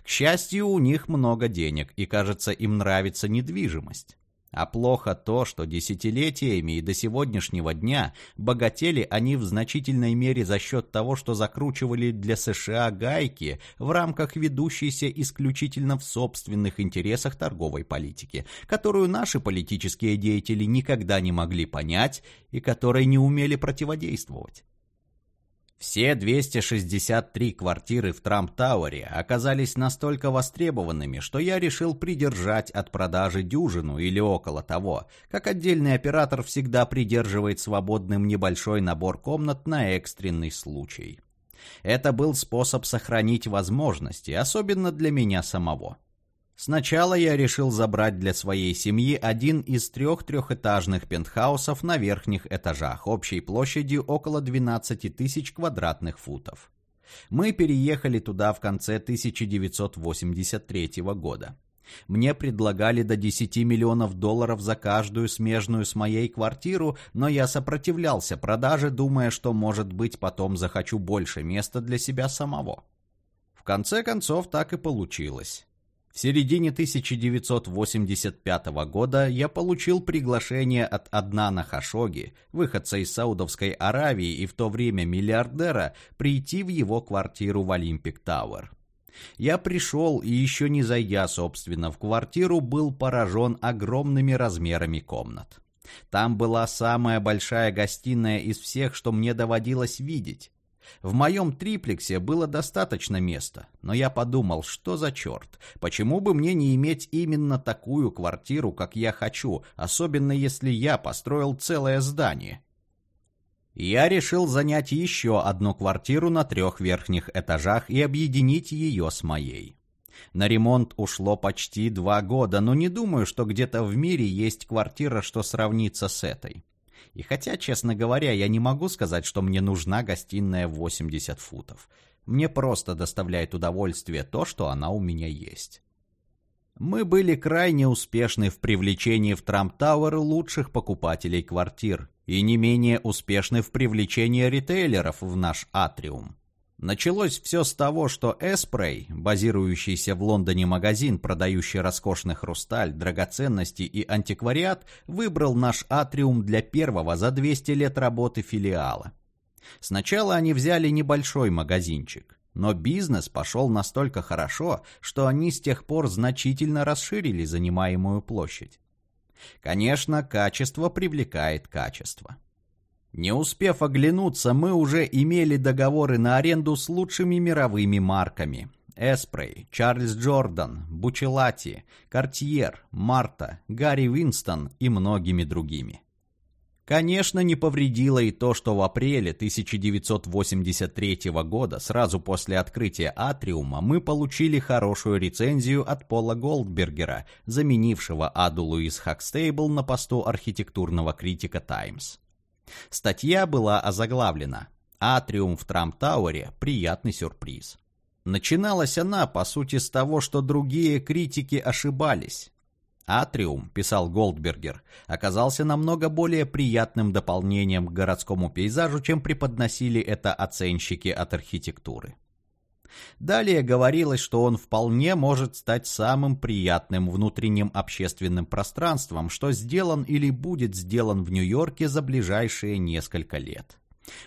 S1: К счастью, у них много денег, и, кажется, им нравится недвижимость. А плохо то, что десятилетиями и до сегодняшнего дня богатели они в значительной мере за счет того, что закручивали для США гайки в рамках ведущейся исключительно в собственных интересах торговой политики, которую наши политические деятели никогда не могли понять и которой не умели противодействовать. Все 263 квартиры в Трамп-Тауэре оказались настолько востребованными, что я решил придержать от продажи дюжину или около того, как отдельный оператор всегда придерживает свободным небольшой набор комнат на экстренный случай. Это был способ сохранить возможности, особенно для меня самого. Сначала я решил забрать для своей семьи один из трех трехэтажных пентхаусов на верхних этажах, общей площадью около 12 тысяч квадратных футов. Мы переехали туда в конце 1983 года. Мне предлагали до 10 миллионов долларов за каждую смежную с моей квартиру, но я сопротивлялся продаже, думая, что, может быть, потом захочу больше места для себя самого. В конце концов, так и получилось. В середине 1985 года я получил приглашение от Аднана Хашоги, выходца из Саудовской Аравии и в то время миллиардера, прийти в его квартиру в Олимпик Тауэр. Я пришел и еще не зайдя, собственно, в квартиру, был поражен огромными размерами комнат. Там была самая большая гостиная из всех, что мне доводилось видеть. В моем триплексе было достаточно места, но я подумал, что за черт, почему бы мне не иметь именно такую квартиру, как я хочу, особенно если я построил целое здание. Я решил занять еще одну квартиру на трех верхних этажах и объединить ее с моей. На ремонт ушло почти два года, но не думаю, что где-то в мире есть квартира, что сравнится с этой. И хотя, честно говоря, я не могу сказать, что мне нужна гостиная в 80 футов. Мне просто доставляет удовольствие то, что она у меня есть. Мы были крайне успешны в привлечении в Трамп-Тауэр лучших покупателей квартир и не менее успешны в привлечении ритейлеров в наш атриум. Началось все с того, что Эспрей, базирующийся в Лондоне магазин, продающий роскошный хрусталь, драгоценности и антиквариат, выбрал наш атриум для первого за 200 лет работы филиала. Сначала они взяли небольшой магазинчик, но бизнес пошел настолько хорошо, что они с тех пор значительно расширили занимаемую площадь. Конечно, качество привлекает качество. Не успев оглянуться, мы уже имели договоры на аренду с лучшими мировыми марками. Эспрей, Чарльз Джордан, Бучелати, Картьер, Марта, Гарри Винстон и многими другими. Конечно, не повредило и то, что в апреле 1983 года, сразу после открытия Атриума, мы получили хорошую рецензию от Пола Голдбергера, заменившего Аду Луис Хакстейбл на посту архитектурного критика «Таймс». Статья была озаглавлена «Атриум в Трамп-Тауэре. Приятный сюрприз». Начиналась она, по сути, с того, что другие критики ошибались. «Атриум», — писал Голдбергер, — оказался намного более приятным дополнением к городскому пейзажу, чем преподносили это оценщики от архитектуры. Далее говорилось, что он вполне может стать самым приятным внутренним общественным пространством, что сделан или будет сделан в Нью-Йорке за ближайшие несколько лет.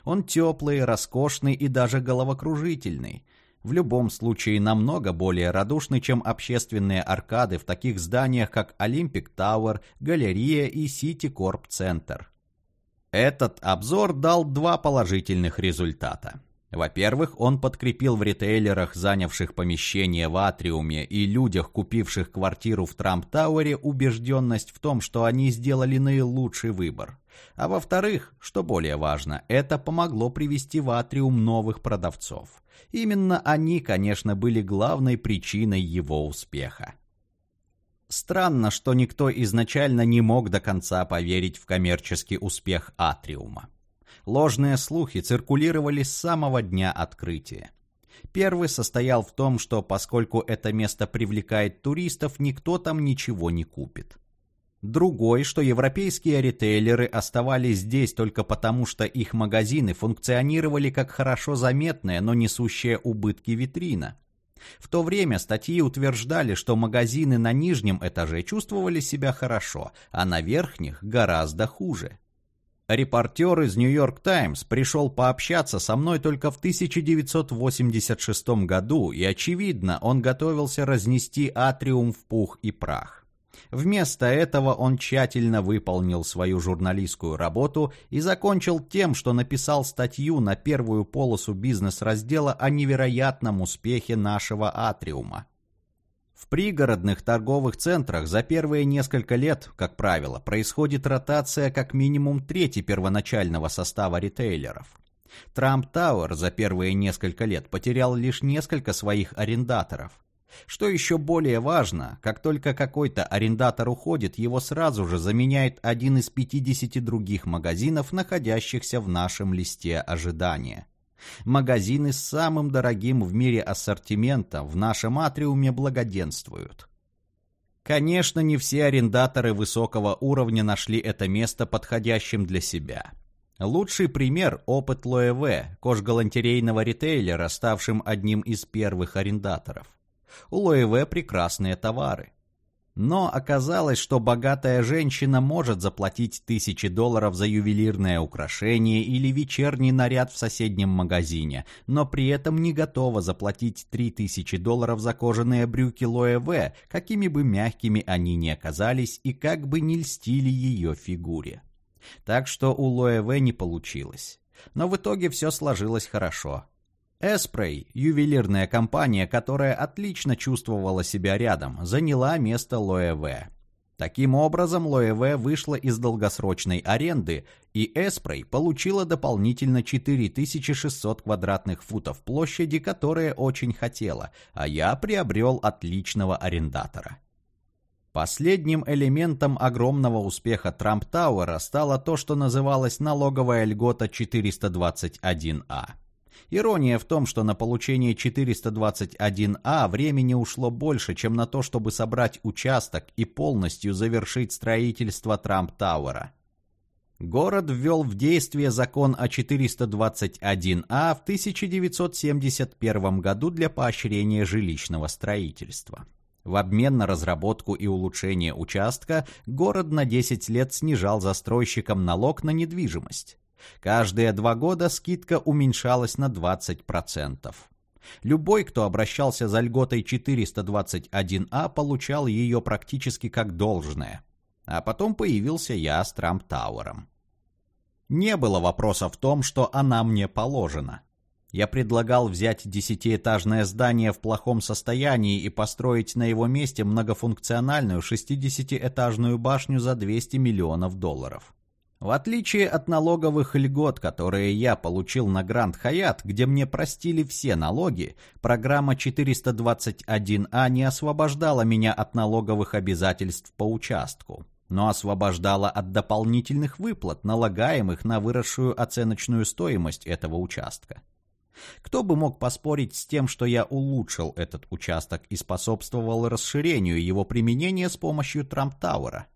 S1: Он теплый, роскошный и даже головокружительный. В любом случае намного более радушный, чем общественные аркады в таких зданиях, как Olympic Tower, Галерея и Citicorp Центр. Этот обзор дал два положительных результата. Во-первых, он подкрепил в ритейлерах, занявших помещение в Атриуме, и людях, купивших квартиру в Trump Tower, убежденность в том, что они сделали наилучший выбор. А во-вторых, что более важно, это помогло привести в Атриум новых продавцов. Именно они, конечно, были главной причиной его успеха. Странно, что никто изначально не мог до конца поверить в коммерческий успех Атриума. Ложные слухи циркулировали с самого дня открытия. Первый состоял в том, что поскольку это место привлекает туристов, никто там ничего не купит. Другой, что европейские ритейлеры оставались здесь только потому, что их магазины функционировали как хорошо заметная, но несущая убытки витрина. В то время статьи утверждали, что магазины на нижнем этаже чувствовали себя хорошо, а на верхних гораздо хуже. Репортер из «Нью-Йорк Таймс» пришел пообщаться со мной только в 1986 году, и, очевидно, он готовился разнести атриум в пух и прах. Вместо этого он тщательно выполнил свою журналистскую работу и закончил тем, что написал статью на первую полосу бизнес-раздела о невероятном успехе нашего атриума. В пригородных торговых центрах за первые несколько лет, как правило, происходит ротация как минимум трети первоначального состава ритейлеров. Трамп Тауэр за первые несколько лет потерял лишь несколько своих арендаторов. Что еще более важно, как только какой-то арендатор уходит, его сразу же заменяет один из 50 других магазинов, находящихся в нашем листе ожидания. Магазины с самым дорогим в мире ассортиментом в нашем атриуме благоденствуют. Конечно, не все арендаторы высокого уровня нашли это место подходящим для себя. Лучший пример – опыт Лоэве, кожгалантерейного ритейлера, ставшим одним из первых арендаторов. У Лоэве прекрасные товары. Но оказалось, что богатая женщина может заплатить тысячи долларов за ювелирное украшение или вечерний наряд в соседнем магазине, но при этом не готова заплатить три тысячи долларов за кожаные брюки Лоэ какими бы мягкими они ни оказались и как бы не льстили ее фигуре. Так что у Лоэ не получилось. Но в итоге все сложилось хорошо. Эспрей, ювелирная компания, которая отлично чувствовала себя рядом, заняла место Лоэве. Таким образом, Лоэве вышла из долгосрочной аренды, и Эспрей получила дополнительно 4600 квадратных футов площади, которые очень хотела, а я приобрел отличного арендатора. Последним элементом огромного успеха Трамп Тауэра стало то, что называлось налоговая льгота 421А. Ирония в том, что на получение 421А времени ушло больше, чем на то, чтобы собрать участок и полностью завершить строительство Трамп-Тауэра. Город ввел в действие закон о 421А в 1971 году для поощрения жилищного строительства. В обмен на разработку и улучшение участка город на 10 лет снижал застройщикам налог на недвижимость. Каждые два года скидка уменьшалась на 20%. Любой, кто обращался за льготой 421А, получал ее практически как должное. А потом появился я с Трамп Тауэром. Не было вопроса в том, что она мне положена. Я предлагал взять десятиэтажное здание в плохом состоянии и построить на его месте многофункциональную 60-этажную башню за 200 миллионов долларов. В отличие от налоговых льгот, которые я получил на Гранд Хаят, где мне простили все налоги, программа 421А не освобождала меня от налоговых обязательств по участку, но освобождала от дополнительных выплат, налагаемых на выросшую оценочную стоимость этого участка. Кто бы мог поспорить с тем, что я улучшил этот участок и способствовал расширению его применения с помощью Трамп-Тауэра?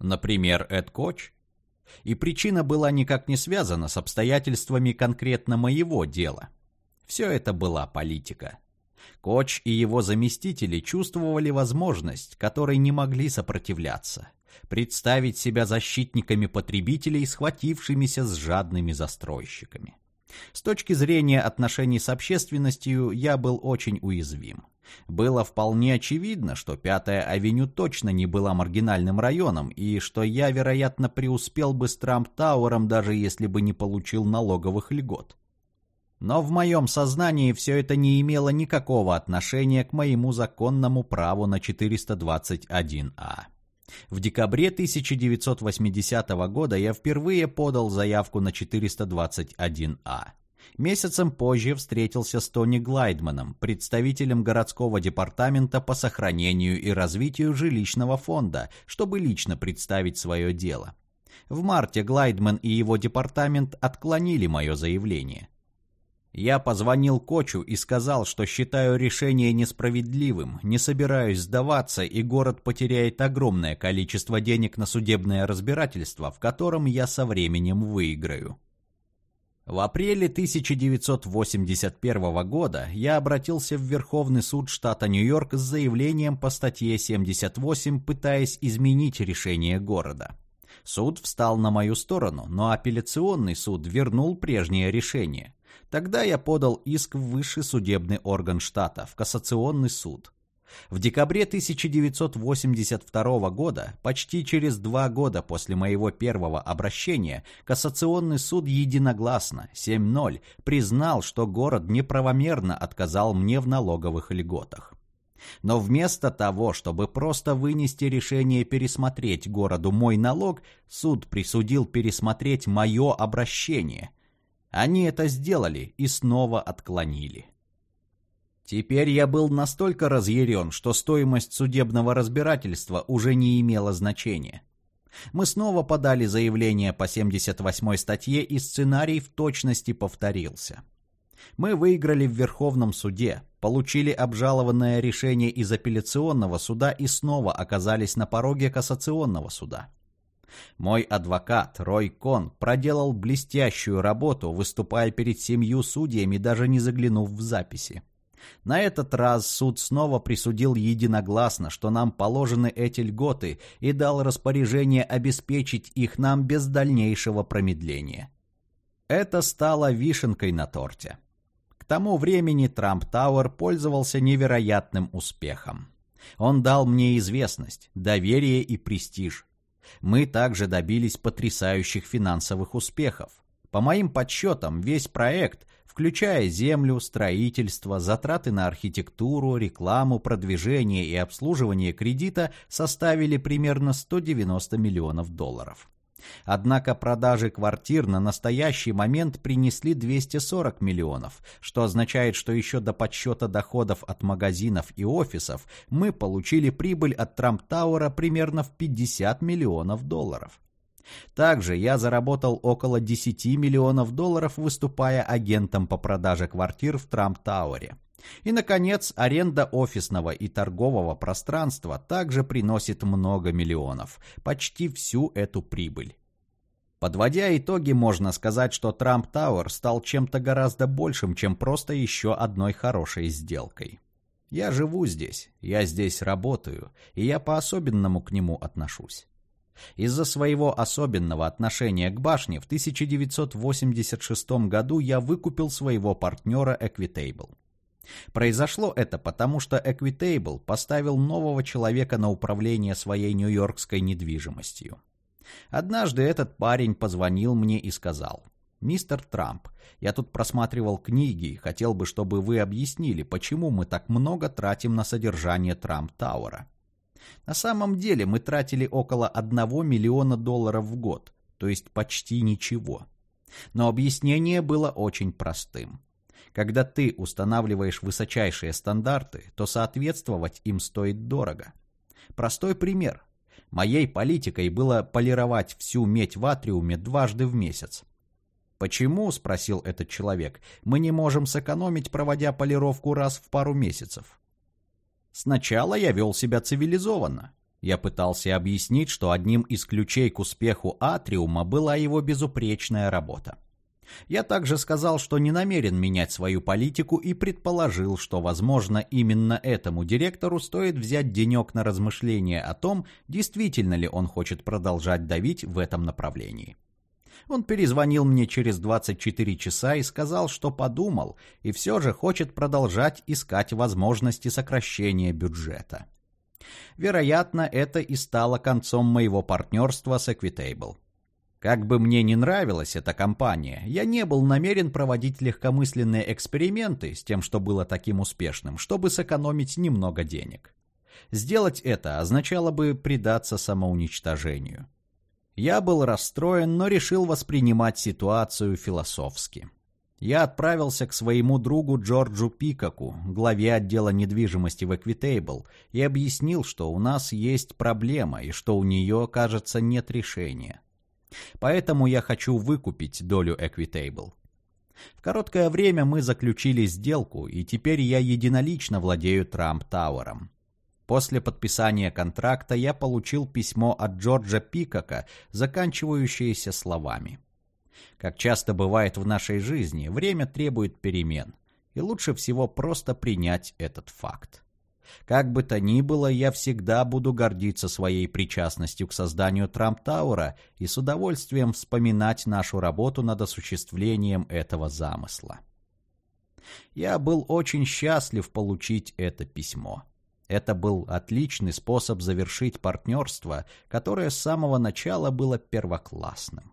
S1: Например, Эд Коч? И причина была никак не связана с обстоятельствами конкретно моего дела. Все это была политика. Коч и его заместители чувствовали возможность, которой не могли сопротивляться. Представить себя защитниками потребителей, схватившимися с жадными застройщиками. С точки зрения отношений с общественностью я был очень уязвим. Было вполне очевидно, что Пятая авеню точно не была маргинальным районом, и что я, вероятно, преуспел бы с Трамп-Тауэром, даже если бы не получил налоговых льгот. Но в моем сознании все это не имело никакого отношения к моему законному праву на 421А. В декабре 1980 года я впервые подал заявку на 421А. Месяцем позже встретился с Тони Глайдманом, представителем городского департамента по сохранению и развитию жилищного фонда, чтобы лично представить свое дело. В марте Глайдман и его департамент отклонили мое заявление. Я позвонил Кочу и сказал, что считаю решение несправедливым, не собираюсь сдаваться, и город потеряет огромное количество денег на судебное разбирательство, в котором я со временем выиграю. В апреле 1981 года я обратился в Верховный суд штата Нью-Йорк с заявлением по статье 78, пытаясь изменить решение города. Суд встал на мою сторону, но апелляционный суд вернул прежнее решение – Тогда я подал иск в высший судебный орган штата, в кассационный суд. В декабре 1982 года, почти через два года после моего первого обращения, Кассационный суд единогласно, 7-0, признал, что город неправомерно отказал мне в налоговых льготах. Но вместо того, чтобы просто вынести решение пересмотреть городу мой налог, суд присудил пересмотреть мое обращение – они это сделали и снова отклонили. Теперь я был настолько разъярен, что стоимость судебного разбирательства уже не имела значения. Мы снова подали заявление по 78 статье, и сценарий в точности повторился. Мы выиграли в Верховном суде, получили обжалованное решение из апелляционного суда и снова оказались на пороге кассационного суда. Мой адвокат Рой Кон проделал блестящую работу, выступая перед семью судьями, даже не заглянув в записи. На этот раз суд снова присудил единогласно, что нам положены эти льготы, и дал распоряжение обеспечить их нам без дальнейшего промедления. Это стало вишенкой на торте. К тому времени Трамп Тауэр пользовался невероятным успехом. Он дал мне известность, доверие и престиж, мы также добились потрясающих финансовых успехов. По моим подсчетам, весь проект, включая землю, строительство, затраты на архитектуру, рекламу, продвижение и обслуживание кредита составили примерно 190 миллионов долларов. Однако продажи квартир на настоящий момент принесли 240 миллионов, что означает, что еще до подсчета доходов от магазинов и офисов мы получили прибыль от Трамп Тауэра примерно в 50 миллионов долларов. Также я заработал около 10 миллионов долларов, выступая агентом по продаже квартир в Трамп Тауэре. И, наконец, аренда офисного и торгового пространства также приносит много миллионов, почти всю эту прибыль. Подводя итоги, можно сказать, что Трамп Тауэр стал чем-то гораздо большим, чем просто еще одной хорошей сделкой. Я живу здесь, я здесь работаю, и я по-особенному к нему отношусь. Из-за своего особенного отношения к башне в 1986 году я выкупил своего партнера Equitable. Произошло это потому, что Equitable поставил нового человека на управление своей нью-йоркской недвижимостью. Однажды этот парень позвонил мне и сказал, «Мистер Трамп, я тут просматривал книги и хотел бы, чтобы вы объяснили, почему мы так много тратим на содержание Трамп Тауэра. На самом деле мы тратили около 1 миллиона долларов в год, то есть почти ничего. Но объяснение было очень простым. Когда ты устанавливаешь высочайшие стандарты, то соответствовать им стоит дорого. Простой пример. Моей политикой было полировать всю медь в атриуме дважды в месяц. «Почему?» – спросил этот человек. «Мы не можем сэкономить, проводя полировку раз в пару месяцев». Сначала я вел себя цивилизованно. Я пытался объяснить, что одним из ключей к успеху Атриума была его безупречная работа. Я также сказал, что не намерен менять свою политику и предположил, что, возможно, именно этому директору стоит взять денек на размышление о том, действительно ли он хочет продолжать давить в этом направлении. Он перезвонил мне через 24 часа и сказал, что подумал и все же хочет продолжать искать возможности сокращения бюджета. Вероятно, это и стало концом моего партнерства с Equitable. Как бы мне не нравилась эта компания, я не был намерен проводить легкомысленные эксперименты с тем, что было таким успешным, чтобы сэкономить немного денег. Сделать это означало бы предаться самоуничтожению. Я был расстроен, но решил воспринимать ситуацию философски. Я отправился к своему другу Джорджу Пикаку, главе отдела недвижимости в Equitable, и объяснил, что у нас есть проблема и что у нее, кажется, нет решения. Поэтому я хочу выкупить долю Equitable. В короткое время мы заключили сделку, и теперь я единолично владею Трамп Тауэром. После подписания контракта я получил письмо от Джорджа Пикака, заканчивающееся словами. Как часто бывает в нашей жизни, время требует перемен, и лучше всего просто принять этот факт. Как бы то ни было, я всегда буду гордиться своей причастностью к созданию Трамп-Таура и с удовольствием вспоминать нашу работу над осуществлением этого замысла. Я был очень счастлив получить это письмо. Это был отличный способ завершить партнерство, которое с самого начала было первоклассным.